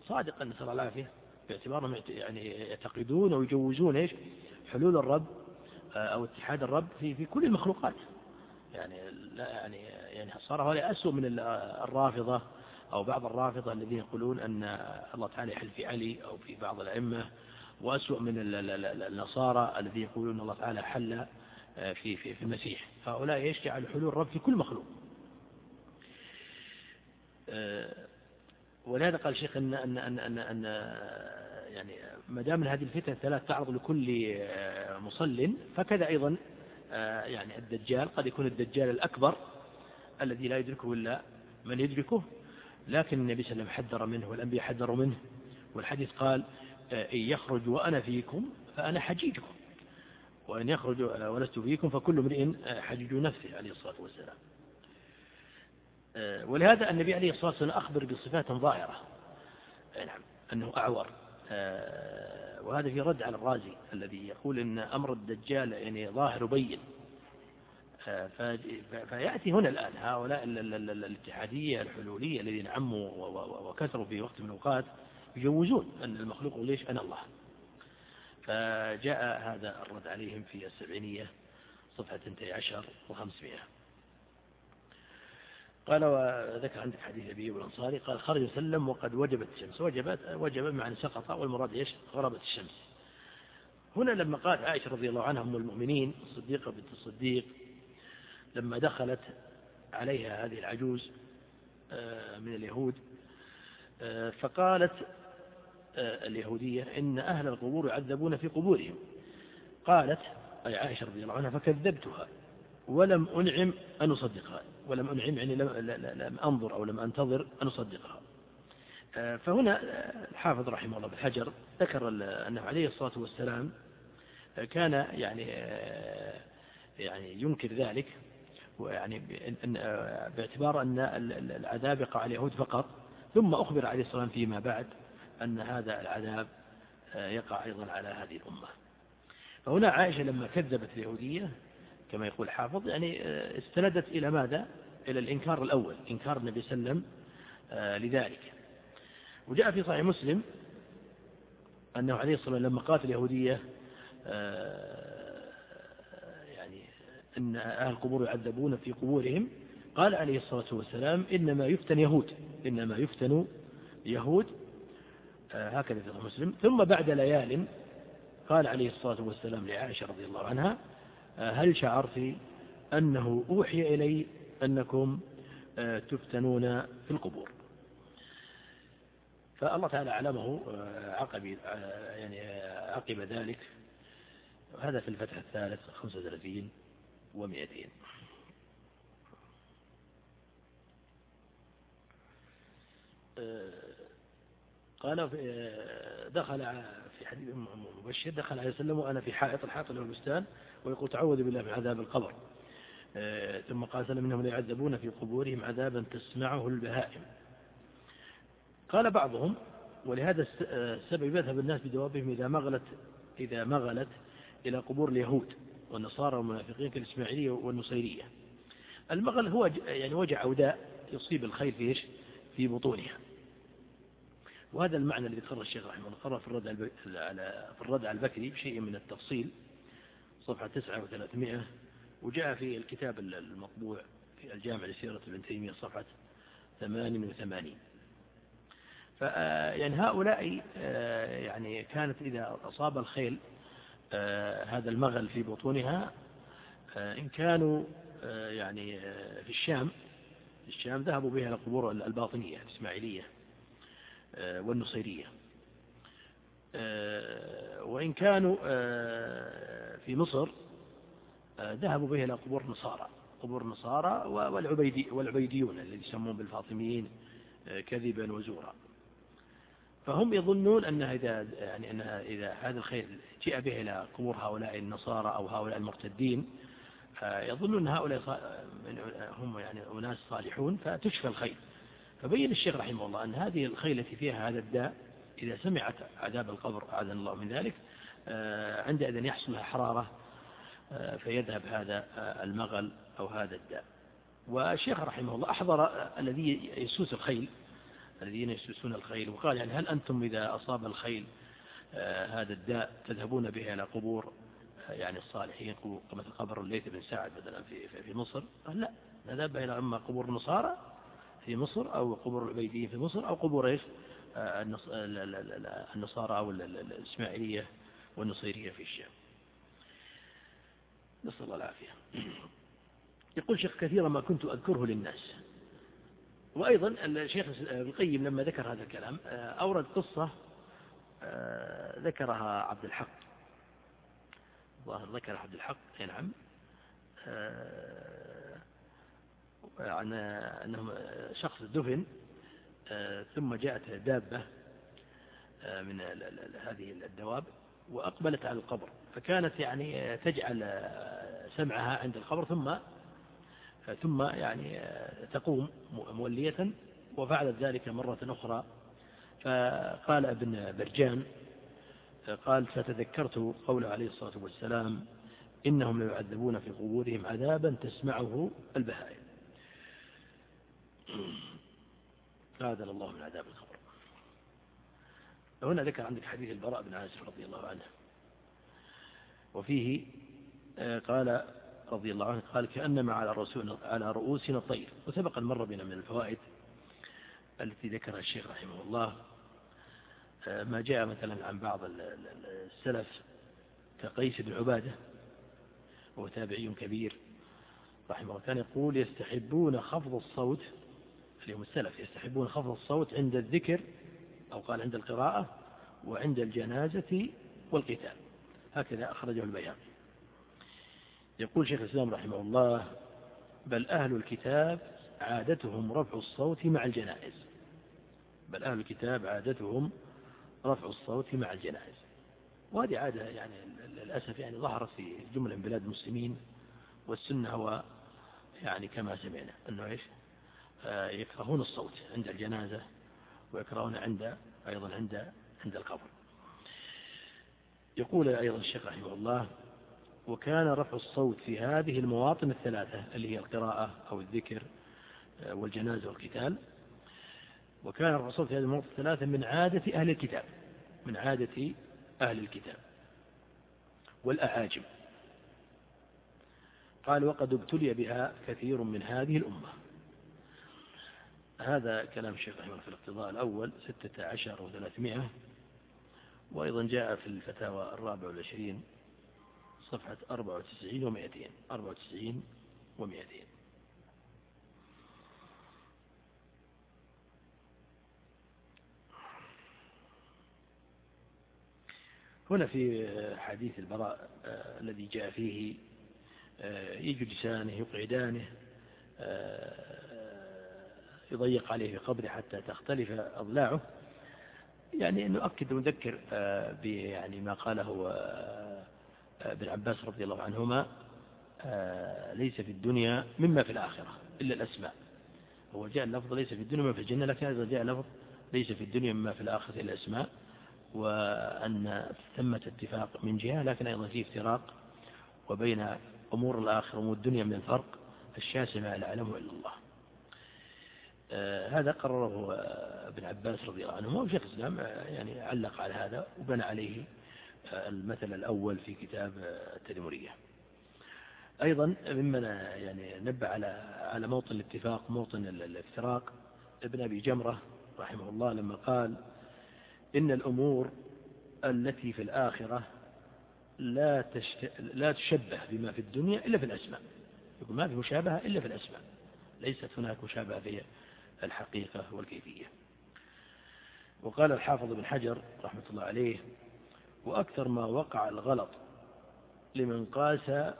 صادقا نسأل الله العافية باعتبارهم يعني يعتقدون أو يجوزون إيش؟ حلول الرب آه، أو اتحاد الرب في في كل المخلوقات. يعني لا يعني يعني صار هؤلاء أسوأ من الرافضة أو بعض الرافضة الذين يقولون أن الله تعالى يحل في علي أو في بعض الأئمة. وأسوأ من النصارى الذين يقولون الله تعالى حل آه، في في في المسيح. هؤلاء إيش؟ جعلوا حلول الرب في كل مخلوق. آه، ولهذا قال الشيخ أن أن أن أن, أن يعني ما دام هذه الفتن الثلاث تعرض لكل آه، مصل فكذا أيضا يعني الدجال قد يكون الدجال الأكبر الذي لا يدركه إلا من يدركه. لكن النبي صلى الله عليه وسلم حذر منه والأنبياء حذروا منه. والحديث قال إن يخرج وأنا فيكم فأنا حجيجكم وإن يخرج ولست فيكم فكل امرئ حجيج نفسه عليه الصلاة والسلام. ولهذا النبي عليه الصلاة والسلام أخبر بصفات ظاهرة. نعم أنه أعور. وهذا في رد على الرازي الذي يقول أن أمر الدجال يعني ظاهر بين. فيأتي هنا الآن هؤلاء الاتحادية الحلولية الذين عموا وكثروا في وقت من الأوقات يجوزون أن المخلوق ليش أنا الله؟ فجاء هذا الرد عليهم في السبعينية صفحة 12 و500 قال وذكر عندك حديث أبي والأنصاري قال خرج وسلم وقد وجبت الشمس. وجبت وجب معنى سقط والمراد إيش؟ غربت الشمس. هنا لما قالت عائشة رضي الله عنها أم المؤمنين الصديقة بنت الصديق لما دخلت عليها هذه العجوز آه، من اليهود آه، فقالت اليهودية إن أهل القبور يعذبون في قبورهم. قالت أي عائشة رضي الله عنها فكذبتها. ولم أنعم أن أصدقها. ولم أنعم يعني لم, لم أنظر أو لم أنتظر أن أصدقها. فهنا الحافظ رحمه الله بالحجر ذكر أنه عليه الصلاة والسلام كان يعني يعني ينكر ذلك ويعني باعتبار أن العذاب يقع على اليهود فقط ثم أخبر عليه الصلاة والسلام فيما بعد. أن هذا العذاب آه، يقع أيضا على هذه الأمة. فهنا عائشة لما كذبت اليهودية كما يقول حافظ يعني آه، استندت إلى ماذا؟ إلى الإنكار الأول إنكار النبي صلى الله عليه وسلم آه، لذلك. وجاء في صحيح مسلم أنه عليه الصلاة والسلام لما قاتل اليهودية أن أهل القبور يعذبون في قبورهم قال عليه الصلاة والسلام إنما يفتن يهود إنما يفتن يهود هكذا في مسلم. ثم بعد ليال قال عليه الصلاة والسلام لعائشة رضي الله عنها آه، هل شعرت أنه أوحي إلي أنكم آه، تفتنون في القبور؟ فالله تعالى علمه عقب يعني عقب ذلك. هذا في الفتح الثالث 35 ومئتين. آه، قال آه، دخل في حديث مبشر دخل عليه وسلم وأنا في حائط الحائط له البستان ويقول تعوذ بالله من عذاب القبر. آه، ثم قال سلم إنهم ليعذبون في قبورهم عذابا تسمعه البهائم. قال بعضهم ولهذا السبب يذهب الناس بدوابهم إذا مغلت إذا مغلت إلى قبور اليهود والنصارى والمنافقين كالإسماعيلية والنصيرية. المغل هو يعني وجع عوداء يصيب الخيل في في بطونها. وهذا المعنى الذي ذكره الشيخ رحمه الله قرأ في الرد على في الرد على البكري بشيء من التفصيل صفحة 9 و300 وجاء في الكتاب المطبوع في الجامع لسيرة ابن تيمية صفحة 88 ف يعني هؤلاء يعني كانت إذا أصاب الخيل هذا المغل في بطونها إن كانوا يعني في الشام في الشام ذهبوا بها إلى قبور الباطنية الإسماعيلية. والنصيرية. وإن كانوا في مصر ذهبوا بها إلى قبور النصارى قبور النصارى والعبيدي والعبيديون الذي يسمون بالفاطميين كذبا وزورا. فهم يظنون أنها إذا يعني أنها إذا هذا الخير جاء به إلى قبور هؤلاء النصارى أو هؤلاء المرتدين يظنون هؤلاء هم يعني أناس صالحون فتشفى الخيل فبين الشيخ رحمه الله أن هذه الخيل التي فيها هذا الداء إذا سمعت عذاب القبر أعاذنا الله من ذلك عندئذ يحصل لها حرارة فيذهب هذا المغل أو هذا الداء. والشيخ رحمه الله أحضر الذي يسوس الخيل الذين يسوسون الخيل وقال يعني هل أنتم إذا أصاب الخيل هذا الداء تذهبون به إلى قبور يعني الصالحين مثل قبر الليث بن سعد مثلا في في مصر؟ قال لا نذهب إلى أما قبور النصارى في مصر أو قبور العبيديين في مصر أو قبور إيش؟ النصارى أو الإسماعيلية والنصيرية في الشام. نسأل الله العافية. يقول شيخ كثيرا ما كنت أذكره للناس. وأيضا الشيخ القيم لما ذكر هذا الكلام أورد قصة ذكرها عبد الحق. ظاهر ذكر عبد الحق نعم. عن أنه شخص دفن ثم جاءت دابة من هذه الدواب وأقبلت على القبر. فكانت يعني تجعل سمعها عند القبر ثم ثم يعني تقوم مولية وفعلت ذلك مرة أخرى. فقال ابن برجان قال فتذكرت قوله عليه الصلاة والسلام إنهم ليعذبون في قبورهم عذابا تسمعه البهائم. هذا الله من عذاب القبر هنا ذكر عندك حديث البراء بن عازب رضي الله عنه. وفيه آه، قال رضي الله عنه قال كأنما على, رسول على رؤوسنا طير. وسبق المر بنا من الفوائد التي ذكرها الشيخ رحمه الله. آه، ما جاء مثلا عن بعض السلف كقيس بن عبادة وهو تابعي كبير رحمه الله كان يقول يستحبون خفض الصوت اليوم السلف يستحبون خفض الصوت عند الذكر أو قال عند القراءة وعند الجنازة والقتال. هكذا أخرجه البيهقي يقول شيخ الإسلام رحمه الله بل أهل الكتاب عادتهم رفع الصوت مع الجنائز. بل أهل الكتاب عادتهم رفع الصوت مع الجنائز. وهذه عادة يعني للأسف يعني ظهرت في جملة من بلاد المسلمين والسنة هو يعني كما سمعنا. أنه إيش؟ يكرهون الصوت عند الجنازة ويكرهون عند أيضا عند عند القبر. يقول أيضا الشيخ رحمه الله وكان رفع الصوت في هذه المواطن الثلاثة اللي هي القراءة أو الذكر آه، والجنازة والقتال. وكان رفع الصوت في هذه المواطن الثلاثة من عادة أهل الكتاب من عادة أهل الكتاب والأعاجم قال وقد ابتلي بها كثير من هذه الأمة. هذا كلام الشيخ الله في الاقتضاء الأول ستة عشر وثلاثمائة. وأيضا جاء في الفتاوى الرابع والعشرين صفحة أربعة وتسعين ومائتين أربعة وتسعين ومائتين. هنا في حديث البراء آه، الذي جاء فيه آه، يجلسانه يقعدانه آه، يضيق عليه في قبره حتى تختلف أضلاعه. يعني نؤكد ونذكر يعني ما قاله ابن عباس رضي الله عنهما ليس في الدنيا مما في الآخرة إلا الأسماء. هو جاء اللفظ ليس في الدنيا مما في الجنة لكن أيضا جاء اللفظ ليس في الدنيا مما في الآخرة إلا الأسماء وأن ثمة اتفاق من جهة لكن أيضا في افتراق وبين أمور الآخرة وأمور الدنيا من الفرق الشاسع لا يعلمه إلا الله. آه، هذا قرره ابن عباس رضي الله عنهما وشيخ الإسلام آه، يعني علق على هذا وبنى عليه آه، المثل الأول في كتاب التدمرية. أيضا ممن يعني نبه على على موطن الاتفاق موطن الافتراق ابن أبي جمرة رحمه الله لما قال إن الأمور التي في الآخرة لا, تشت... لا تشبه بما في الدنيا إلا في الأسماء. يقول ما في مشابهة إلا في الأسماء. ليست هناك مشابهة في الحقيقة والكيفية. وقال الحافظ بن حجر رحمة الله عليه وأكثر ما وقع الغلط لمن قاس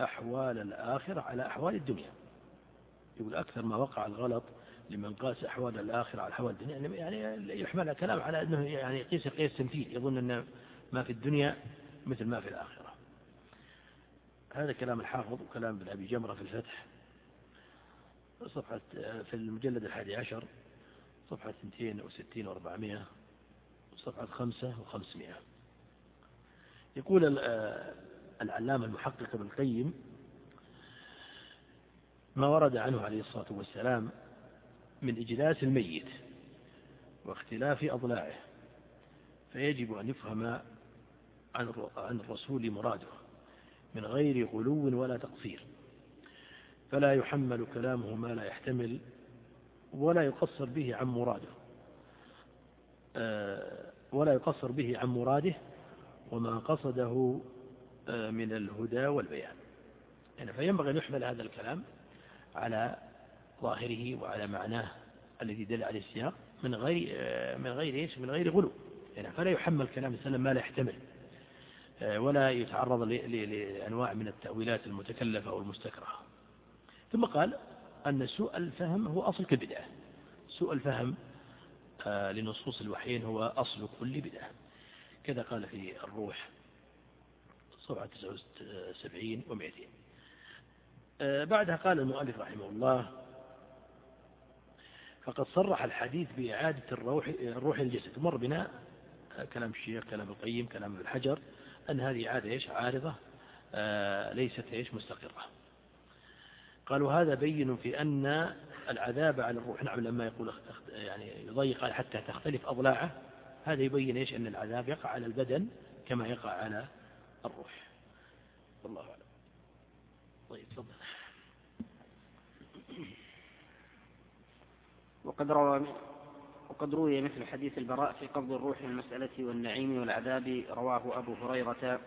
أحوال الآخرة على أحوال الدنيا. يقول أكثر ما وقع الغلط لمن قاس أحوال الآخرة على أحوال الدنيا. يعني يحمل كلام على أنه يعني يقيس قياس تمثيل. يظن أن ما في الدنيا مثل ما في الآخرة. هذا كلام الحافظ وكلام ابن أبي جمرة في الفتح. صفحة في المجلد الحادي عشر صفحة 260 و400 صفحة 5 و500 يقول العلامة المحقق ابن القيم ما ورد عنه عليه الصلاة والسلام من إجلاس الميت واختلاف أضلاعه فيجب أن يفهم عن الرسول مراده من غير غلو ولا تقصير. فلا يحمل كلامه ما لا يحتمل ولا يقصر به عن مراده. آه، ولا يقصر به عن مراده وما قصده آه، من الهدى والبيان. يعني فينبغي أن يحمل هذا الكلام على ظاهره وعلى معناه الذي دل عليه السياق من غير آه، من غير إيش؟ من غير غلو. يعني فلا يحمل كلام السلام ما لا يحتمل. ولا يتعرض لأنواع من التأويلات المتكلفة والمستكرهة. ثم قال أن سوء الفهم هو أصل كل بدعة. سوء الفهم آه، لنصوص الوحيين هو أصل كل بدعة. كذا قال في الروح صفحة 79 و200 آه، بعدها قال المؤلف رحمه الله فقد صرح الحديث بإعادة الروح الروح الجسد. مر بنا آه، كلام الشيخ كلام القيم كلام الحجر أن هذه عادة إيش؟ عارضة ليست إيش؟ مستقرة. قالوا هذا بين في أن العذاب على الروح. نعم لما يقول يعني يضيق حتى تختلف أضلاعه هذا يبين إيش؟ أن العذاب يقع على البدن كما يقع على الروح. والله أعلم. طيب تفضل. وقد روى وقد روي مثل حديث البراء في قبض الروح المسألة والنعيم والعذاب رواه أبو هريرة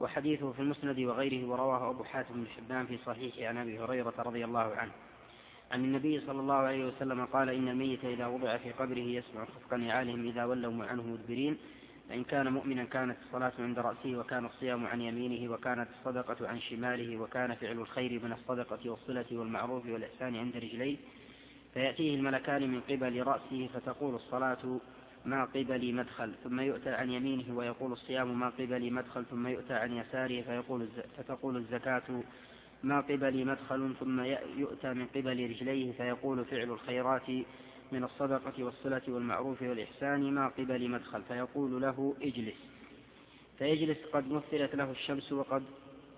وحديثه في المسند وغيره ورواه أبو حاتم بن حبان في صحيح عن أبي هريرة رضي الله عنه. عن النبي صلى الله عليه وسلم قال إن الميت إذا وضع في قبره يسمع خفق نعالهم إذا ولوا عنه مدبرين فإن كان مؤمنا كانت الصلاة عند رأسه وكان الصيام عن يمينه وكانت الصدقة عن شماله وكان فعل الخير من الصدقة والصلة والمعروف والإحسان عند رجليه فيأتيه الملكان من قبل رأسه فتقول الصلاة ما قبلي مدخل ثم يؤتى عن يمينه ويقول الصيام ما قبلي مدخل ثم يؤتى عن يساره فيقول فتقول الزكاة ما قبلي مدخل ثم يؤتى من قبل رجليه فيقول فعل الخيرات من الصدقة والصلة والمعروف والإحسان ما قبل مدخل فيقول له اجلس. فيجلس قد مثلت له الشمس وقد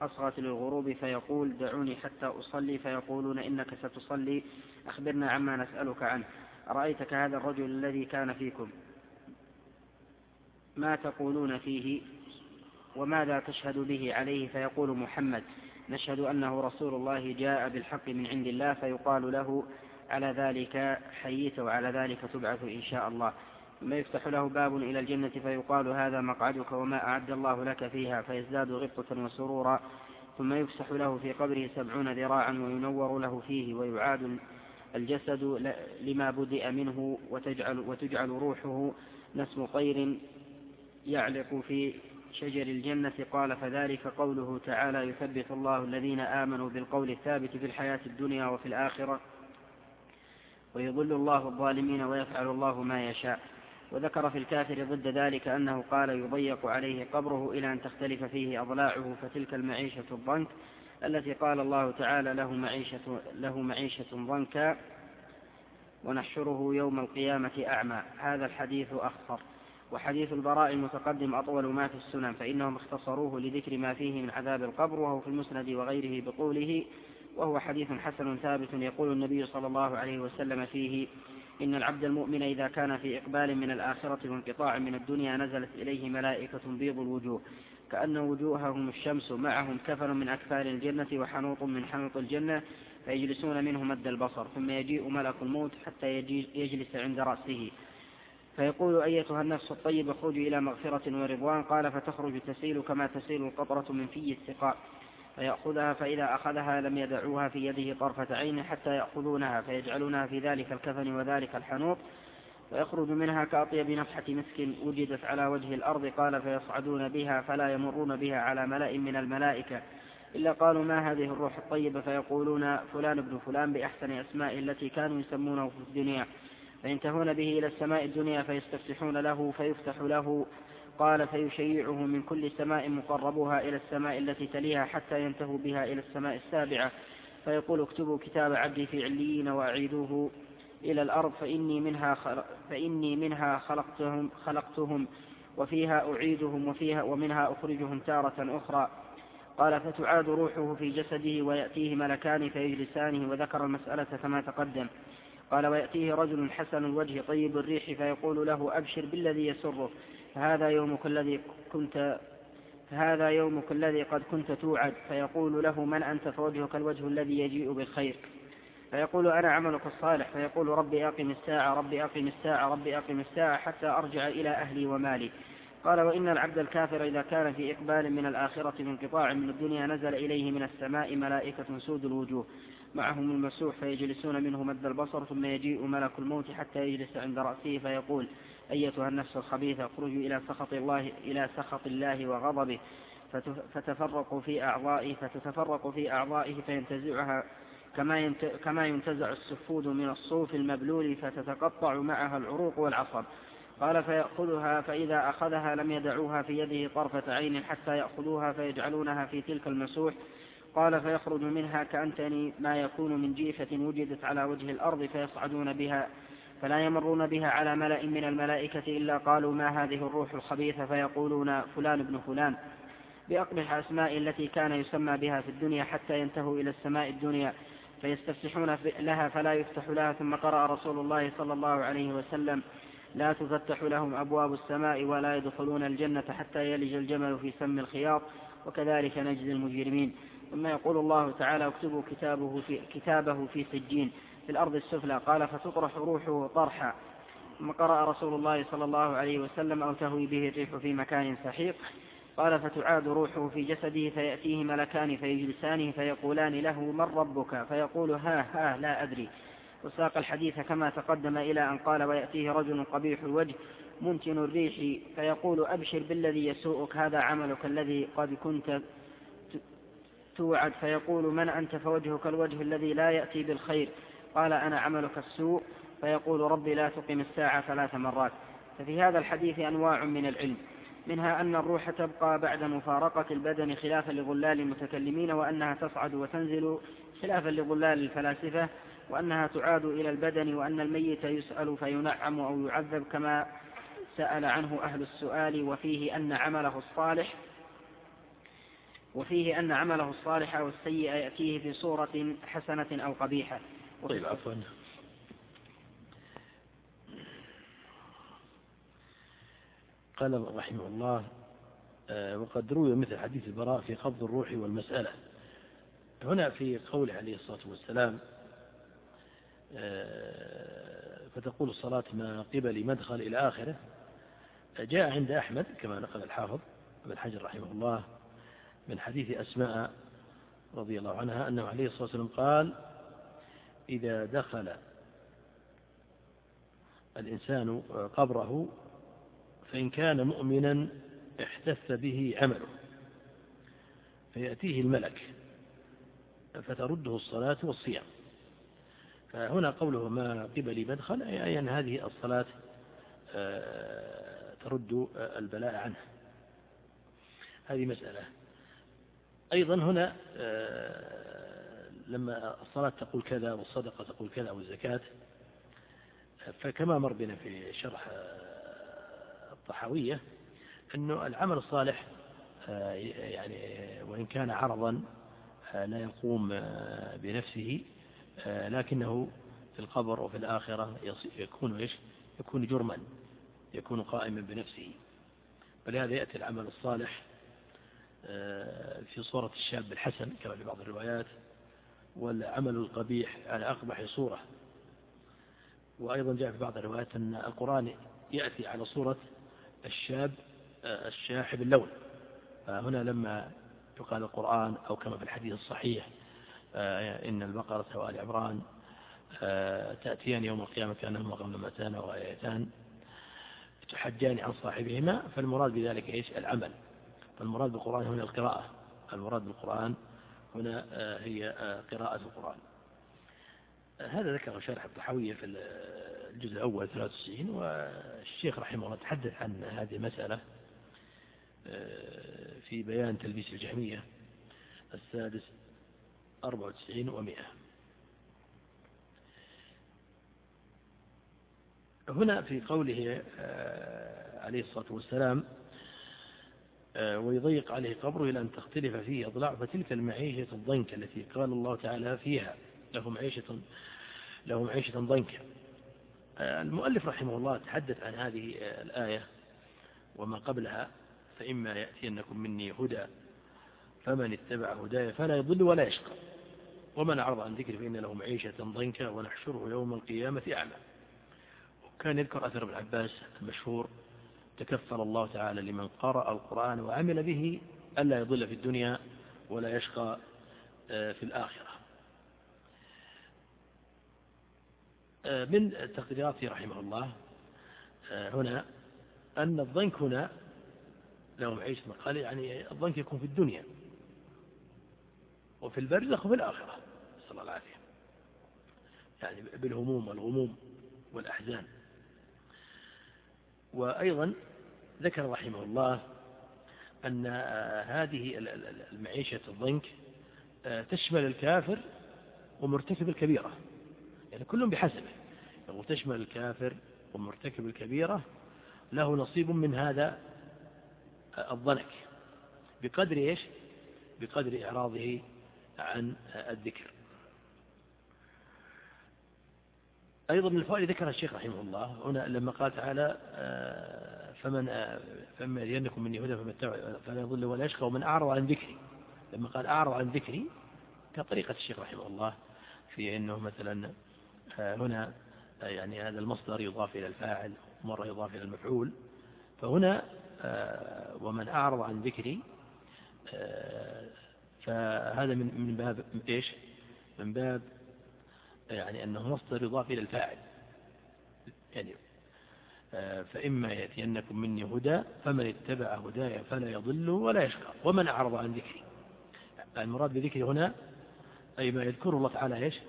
أصغت للغروب فيقول دعوني حتى أصلي فيقولون إنك ستصلي أخبرنا عما نسألك عنه. أرأيتك هذا الرجل الذي كان فيكم؟ ما تقولون فيه وماذا تشهد به عليه فيقول محمد نشهد أنه رسول الله جاء بالحق من عند الله فيقال له على ذلك حييت وعلى ذلك تبعث إن شاء الله. ثم يفتح له باب إلى الجنة فيقال هذا مقعدك وما أعد الله لك فيها فيزداد غبطة وسرورا. ثم يفسح له في قبره سبعون ذراعا وينور له فيه ويعاد الجسد لما بدأ منه وتجعل, وتجعل روحه نسم طير يعلق في شجر الجنة قال فذلك قوله تعالى يثبت الله الذين آمنوا بالقول الثابت في الحياة الدنيا وفي الآخرة ويضل الله الظالمين ويفعل الله ما يشاء. وذكر في الكافر ضد ذلك أنه قال يضيق عليه قبره إلى أن تختلف فيه أضلاعه فتلك المعيشة الضنك التي قال الله تعالى له معيشة, له معيشة ضنكا ونحشره يوم القيامة أعمى. هذا الحديث أخطر. وحديث البراء المتقدم أطول ما في السنن فإنهم اختصروه لذكر ما فيه من عذاب القبر وهو في المسند وغيره بطوله وهو حديث حسن ثابت يقول النبي صلى الله عليه وسلم فيه إن العبد المؤمن إذا كان في إقبال من الآخرة وانقطاع من الدنيا نزلت إليه ملائكة بيض الوجوه كأن وجوههم الشمس معهم كفن من أكفان الجنة وحنوط من حنوط الجنة فيجلسون منه مد البصر ثم يجيء ملك الموت حتى يجلس عند رأسه. فيقول أيتها النفس الطيبة اخرجي إلى مغفرة ورضوان. قال فتخرج تسيل كما تسيل القطرة من في السقاء فيأخذها فإذا أخذها لم يدعوها في يده طرفة عين حتى يأخذونها فيجعلونها في ذلك الكفن وذلك الحنوط. فيخرج منها كأطيب نفحة مسك وجدت على وجه الأرض. قال فيصعدون بها فلا يمرون بها على ملأ من الملائكة. إلا قالوا ما هذه الروح الطيبة؟ فيقولون فلان ابن فلان بأحسن أسماء التي كانوا يسمونه في الدنيا. فينتهون به إلى السماء الدنيا فيستفتحون له فيفتح له قال فيشيعه من كل سماء مقربها إلى السماء التي تليها حتى ينتهوا بها إلى السماء السابعة. فيقول اكتبوا كتاب عبدي في عليين وأعيدوه إلى الأرض فإني منها فإني منها خلقتهم خلقتهم وفيها أعيدهم وفيها ومنها أخرجهم تارة أخرى. قال فتعاد روحه في جسده ويأتيه ملكان فيجلسانه وذكر المسألة كما تقدم. قال ويأتيه رجل حسن الوجه طيب الريح فيقول له أبشر بالذي يسرك فهذا يومك الذي كنت فهذا يومك الذي قد كنت توعد. فيقول له من أنت؟ فوجهك الوجه الذي يجيء بالخير. فيقول أنا عملك الصالح. فيقول ربي أقم الساعة ربي أقم الساعة ربي أقم الساعة حتى أرجع إلى أهلي ومالي. قال وإن العبد الكافر إذا كان في إقبال من الآخرة من قطاع من الدنيا نزل إليه من السماء ملائكة سود الوجوه. معهم المسوح فيجلسون منه مد البصر ثم يجيء ملك الموت حتى يجلس عند رأسه فيقول أيتها النفس الخبيثة اخرجوا إلى سخط الله إلى سخط الله وغضبه. فتفرق في أعضائه فتتفرق في أعضائه فينتزعها كما كما ينتزع السفود من الصوف المبلول فتتقطع معها العروق والعصب. قال فيأخذها فإذا أخذها لم يدعوها في يده طرفة عين حتى يأخذوها فيجعلونها في تلك المسوح. قال فيخرج منها كأنتني ما يكون من جيفة وجدت على وجه الأرض فيصعدون بها فلا يمرون بها على ملأ من الملائكة إلا قالوا ما هذه الروح الخبيثة؟ فيقولون فلان ابن فلان. بأقبح أسماء التي كان يسمى بها في الدنيا حتى ينتهوا إلى السماء الدنيا فيستفتحون لها فلا يفتح لها. ثم قرأ رسول الله صلى الله عليه وسلم لا تفتح لهم أبواب السماء ولا يدخلون الجنة حتى يلج الجمل في سم الخياط وكذلك نجزي المجرمين. ثم يقول الله تعالى اكتبوا كتابه في, كتابه في سجين في الأرض السفلى. قال فتطرح روحه طرحا. ثم قرأ رسول الله صلى الله عليه وسلم أو تهوي به الريح في مكان سحيق. قال فتعاد روحه في جسده فيأتيه ملكان فيجلسانه فيقولان له من ربك؟ فيقول ها ها لا أدري. وساق الحديث كما تقدم إلى أن قال ويأتيه رجل قبيح الوجه منتن الريح. فيقول أبشر بالذي يسوءك هذا عملك الذي قد كنت توعد فيقول من أنت فوجهك الوجه الذي لا يأتي بالخير؟ قال أنا عملك السوء. فيقول ربي لا تقم الساعة ثلاث مرات. ففي هذا الحديث أنواع من العلم منها أن الروح تبقى بعد مفارقة البدن خلافا لظلال المتكلمين وأنها تصعد وتنزل خلافا لظلال الفلاسفة وأنها تعاد إلى البدن وأن الميت يسأل فينعم أو يعذب كما سأل عنه أهل السؤال. وفيه أن عمله الصالح وفيه أن عمله الصالح أو السيء يأتيه في صورة حسنة أو قبيحة. طيب عفوا. قال رحمه الله آه، وقد روي مثل حديث البراء في قبض الروح والمسألة. هنا في قوله عليه الصلاة والسلام آه، فتقول الصلاة ما قبل مدخل إلى آخره. جاء عند أحمد كما نقل الحافظ ابن حجر رحمه الله من حديث أسماء رضي الله عنها أنه عليه الصلاة والسلام قال إذا دخل الإنسان قبره فإن كان مؤمنا احتف به عمله فيأتيه الملك فترده الصلاة والصيام. فهنا قوله ما قبل مدخل أي أن هذه الصلاة آه، ترد البلاء عنه. هذه مسألة. أيضا هنا آه، لما الصلاة تقول كذا والصدقة تقول كذا والزكاة فكما مر بنا في شرح آه، الطحاوية أنه العمل الصالح آه، يعني وإن كان عرضا لا يقوم بنفسه لكنه في القبر وفي الآخرة يكون إيش؟ يكون جرما يكون قائما بنفسه. فلهذا يأتي العمل الصالح في صورة الشاب الحسن كما في بعض الروايات والعمل القبيح على أقبح صورة. وأيضا جاء في بعض الروايات أن القرآن يأتي على صورة الشاب آه، الشاحب اللون. فهنا لما يقال القرآن أو كما في الحديث الصحيح آه، إن البقرة وآل عمران تأتيان يوم القيامة كأنهما غمامتان وآيتان تحجان عن صاحبهما فالمراد بذلك إيش؟ العمل. فالمراد بالقرآن هنا القراءة. المراد بالقرآن هنا آه، هي آه، قراءة القرآن. آه، هذا ذكر شارح الطحاوية في الجزء الأول 93 والشيخ رحمه الله تحدث عن هذه المسألة في بيان تلبيس الجهمية السادس 94 و100 هنا في قوله عليه الصلاة والسلام ويضيق عليه قبره إلى أن تختلف فيه أضلاع فتلك المعيشة الضنكة التي قال الله تعالى فيها له معيشة له معيشة ضنكة آه، المؤلف رحمه الله تحدث عن هذه آه، الآية وما قبلها فإما يأتينكم مني هدى فمن اتبع هداي فلا يضل ولا يشقى. ومن أعرض عن ذكري فإن له معيشة ضنكا ونحشره يوم القيامة أعمى. وكان يذكر أثر ابن عباس المشهور تكفل الله تعالى لمن قرأ القرآن وعمل به ألا يضل في الدنيا ولا يشقى آه، في الآخرة. آه، من تقديراته رحمه الله آه، هنا أن الضنك هنا له معيشة قال يعني الضنك يكون في الدنيا وفي البرزخ وفي الآخرة نسأل الله العافية. يعني بالهموم والغموم والأحزان. وأيضا ذكر رحمه الله أن هذه المعيشة الضنك آه، تشمل الكافر ومرتكب الكبيرة. يعني كلهم بحسبه. وتشمل الكافر ومرتكب الكبيرة له نصيب من هذا الضنك. بقدر إيش؟ بقدر إعراضه عن الذكر. أيضا من الفوائد ذكرها الشيخ رحمه الله هنا لما قال تعالى آه، فمن آه، فما ينكم مني هدى فلا يضل ولا يشقى ومن أعرض عن ذكري. لما قال أعرض عن ذكري كطريقة الشيخ رحمه الله في أنه مثلا آه، هنا يعني هذا المصدر يضاف إلى الفاعل مرة يضاف إلى المفعول. فهنا ومن أعرض عن ذكري فهذا من من باب إيش؟ من باب يعني أنه مصدر يضاف إلى الفاعل. يعني آه، فإما يأتينكم مني هدى فمن اتبع هداي فلا يضل ولا يشقى ومن أعرض عن ذكري. المراد بذكري هنا أي ما يذكر الله تعالى إيش؟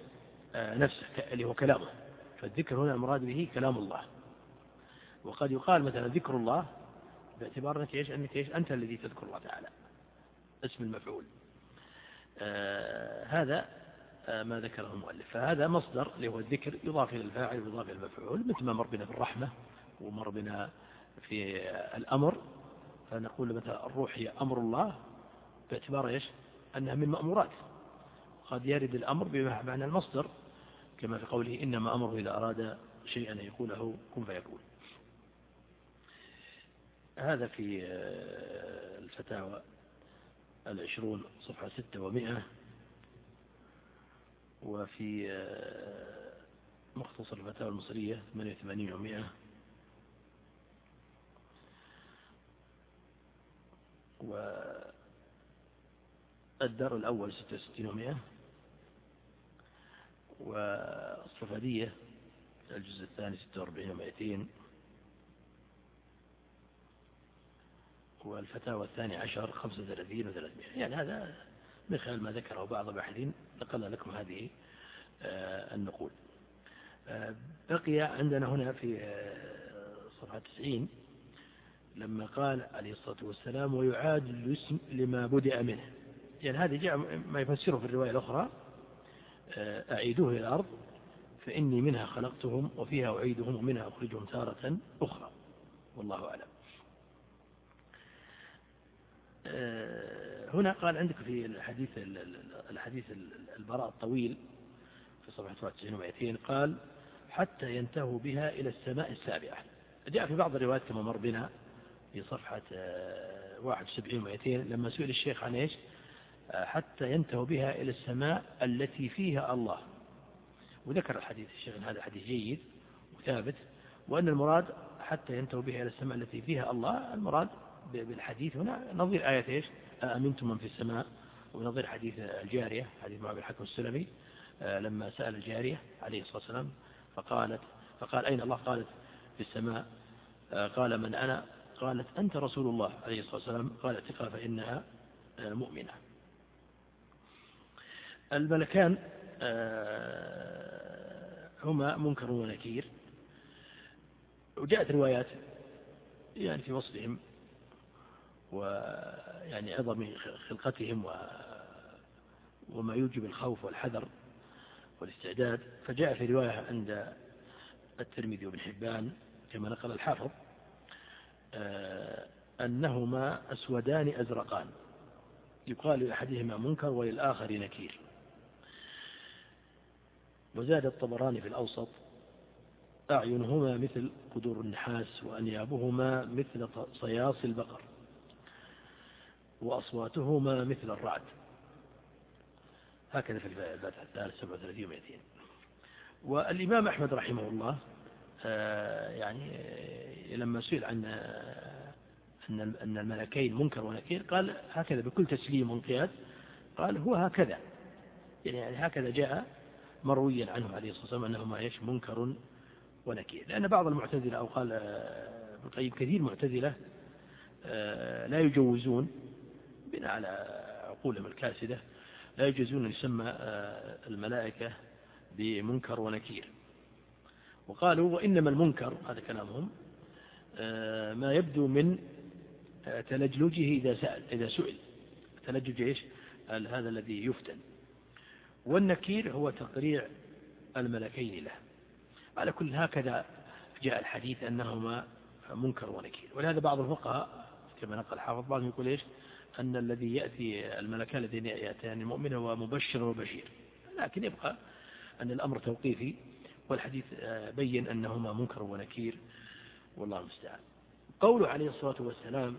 آه، نفسه اللي هو كلامه. فالذكر هنا المراد به كلام الله. وقد يقال مثلا ذكر الله باعتبار أنك إيش؟ أنك إيش؟ أنت الذي تذكر الله تعالى. اسم المفعول. آه هذا ما ذكره المؤلف. فهذا مصدر اللي هو الذكر يضاف إلى الفاعل ويضاف إلى المفعول مثل ما مر بنا في الرحمة ومر بنا في الأمر. فنقول مثلا الروح هي أمر الله باعتبار إيش؟ أنها من مأمورات. قد يرد الأمر بمعنى المصدر كما في قوله إنما أمره إذا أراد شيئا يقوله كن فيكون هذا في آه، الفتاوى العشرون صفحة ستة ومئة. وفي آه، مختصر الفتاوى المصرية 88 و100 والدار الأول 66 و100 والصفدية الجزء الثاني 46 و200 والفتاوى الثاني عشر 35 و300 يعني هذا من خلال ما ذكره بعض الباحثين. نقلنا لكم هذه آه، النقول. آه، بقي عندنا هنا في آه، صفحة 90 لما قال عليه الصلاة والسلام ويعاد الاسم لما بدأ منه. يعني هذه جاء ما يفسره في الرواية الأخرى أعيدوه إلى الأرض فإني منها خلقتهم وفيها أعيدهم ومنها أخرجهم تارة أخرى. والله أعلم. هنا قال عندك في الحديث الحديث البراء الطويل في صفحة 91 و200 قال حتى ينتهوا بها إلى السماء السابعة. جاء في بعض الروايات كما مر بنا في صفحة 71 و200 لما سئل الشيخ عن إيش؟ حتى ينتهوا بها إلى السماء التي فيها الله. وذكر الحديث الشيخ هذا حديث جيد وثابت وأن المراد حتى ينتهوا بها إلى السماء التي فيها الله المراد بالحديث هنا نظير آية إيش؟ أأمنتم من في السماء؟ ونظير حديث الجارية حديث معاذ الحكم السلمي آه، لما سأل الجارية عليه الصلاة والسلام فقالت فقال أين الله؟ قالت في السماء. آه، قال من أنا؟ قالت أنت رسول الله عليه الصلاة والسلام. قال ثقة فإنها آه، مؤمنة الملكان هما منكر ونكير. وجاءت روايات يعني في وصفهم ويعني عظم خلقتهم و وما يوجب الخوف والحذر والاستعداد. فجاء في رواية عند الترمذي وابن حبان كما نقل الحافظ آه، أنهما أسودان أزرقان. يقال لأحدهما منكر وللآخر نكير. وزاد الطبراني في الأوسط أعينهما مثل قدور النحاس وأنيابهما مثل صياص البقر. وأصواتهما مثل الرعد. هكذا في الفتح الثالث 37 و 200 والإمام أحمد رحمه الله آه، يعني آه، لما سئل عن آه، أن الملكين منكر ونكير قال هكذا بكل تسليم وانقياد قال هو هكذا. يعني هكذا جاء مرويا عنه عليه الصلاة والسلام أنهما إيش؟ منكر ونكير. لأن بعض المعتزلة أو قال ابن القيم كثير معتزلة لا يجوزون بناء على عقولهم الكاسدة لا يجوزون أن يسمى آه، الملائكة بمنكر ونكير. وقالوا وإنما المنكر هذا كلامهم آه، ما يبدو من آه، تلجلجه إذا سأل إذا سئل. تلجلج إيش؟ هذا الذي يفتن. والنكير هو تقريع الملكين له. على كل هكذا جاء الحديث أنهما منكر ونكير. ولهذا بعض الفقهاء كما نقل حافظ بعضهم يقول إيش؟ أن الذي يأتي الملكان الذين يأتيان المؤمن هو مبشر وبشير. لكن يبقى أن الأمر توقيفي والحديث بين أنهما منكر ونكير والله المستعان. قوله عليه الصلاة والسلام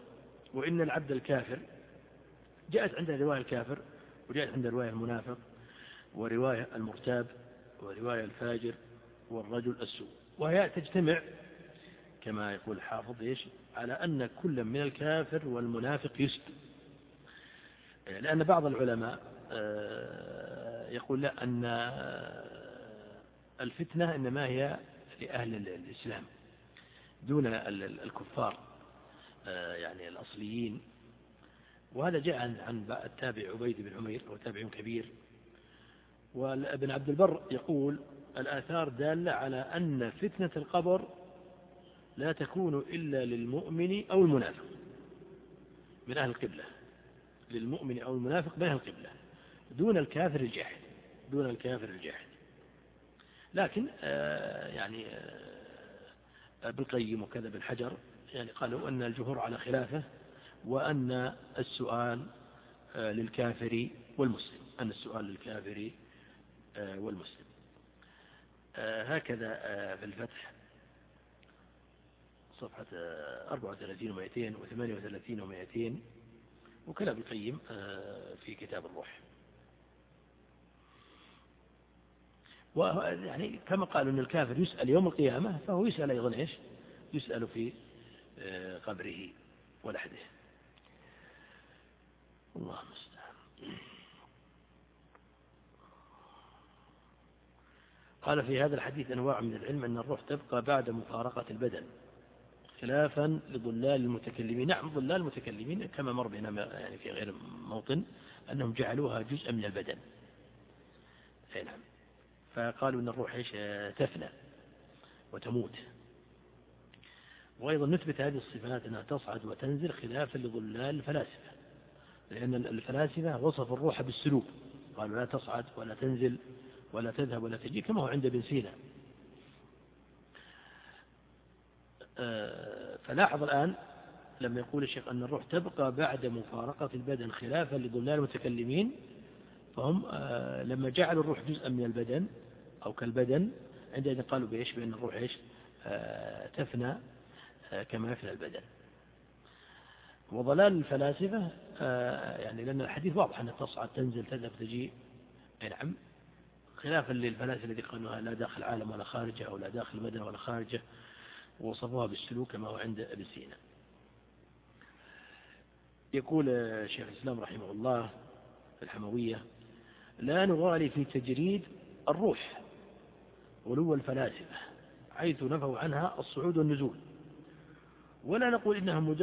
وإن العبد الكافر جاءت عند رواية الكافر وجاءت عند رواية المنافق ورواية المرتاب ورواية الفاجر والرجل السوء. وهي تجتمع كما يقول الحافظ إيش؟ على أن كل من الكافر والمنافق يسلم لأن بعض العلماء آه، يقول لا أن الفتنة إنما هي لأهل الإسلام دون الكفار آه، يعني الأصليين. وهذا جاء عن التابع عبيد بن عمير وهو تابع كبير. وابن عبد البر يقول الآثار دالة على أن فتنة القبر لا تكون إلا للمؤمن أو المنافق من أهل القبلة. للمؤمن أو المنافق بين القبلة دون الكافر الجاحد دون الكافر الجاحد لكن آه، يعني آه، بالقيم وكذا بالحجر يعني قالوا أن الجمهور على خلافه وأن السؤال آه، للكافر والمسلم أن السؤال للكافر والمسلم. هكذا في الفتح صفحة 34 و200 و38 و200 وكلام ابن القيم آه، في كتاب الروح. ويعني كما قالوا أن الكافر يسأل يوم القيامة فهو يسأل أيضا إيش؟ يسأل في آه، قبره ولحده. الله المستعان. قال في هذا الحديث أنواع من العلم أن الروح تبقى بعد مفارقة البدن. خلافا لضلال المتكلمين. نعم ضلال المتكلمين كما مر بنا يعني في غير موطن أنهم جعلوها جزءا من البدن. نعم. فقالوا أن الروح إيش؟ تفنى وتموت. وأيضا نثبت هذه الصفات أنها تصعد وتنزل خلافا لضلال الفلاسفة لأن الفلاسفة وصفوا الروح بالسلوك قالوا لا تصعد ولا تنزل ولا تذهب ولا تجي كما هو عند ابن سينا آه، فلاحظ الآن لما يقول الشيخ أن الروح تبقى بعد مفارقة البدن خلافا لضلال المتكلمين فهم آه، لما جعلوا الروح جزءا من البدن أو كالبدن عندئذ قالوا بإيش؟ بأن الروح إيش؟ آه، تفنى كما يفنى البدن. وضلال الفلاسفة آه، يعني لأن الحديث واضح أنها تصعد تنزل تذهب تجي نعم. خلافا للفلاسفة الذي قالوا لا داخل عالم ولا خارجه أو لا داخل مدنة ولا خارجه. ووصفوها بالسلوك كما هو عند ابن سينا. يقول شيخ الإسلام رحمه الله في الحموية لا نغالي في تجريد الروح ولو الفلاسفة حيث نفوا عنها الصعود والنزول. ولا نقول إنها مجرد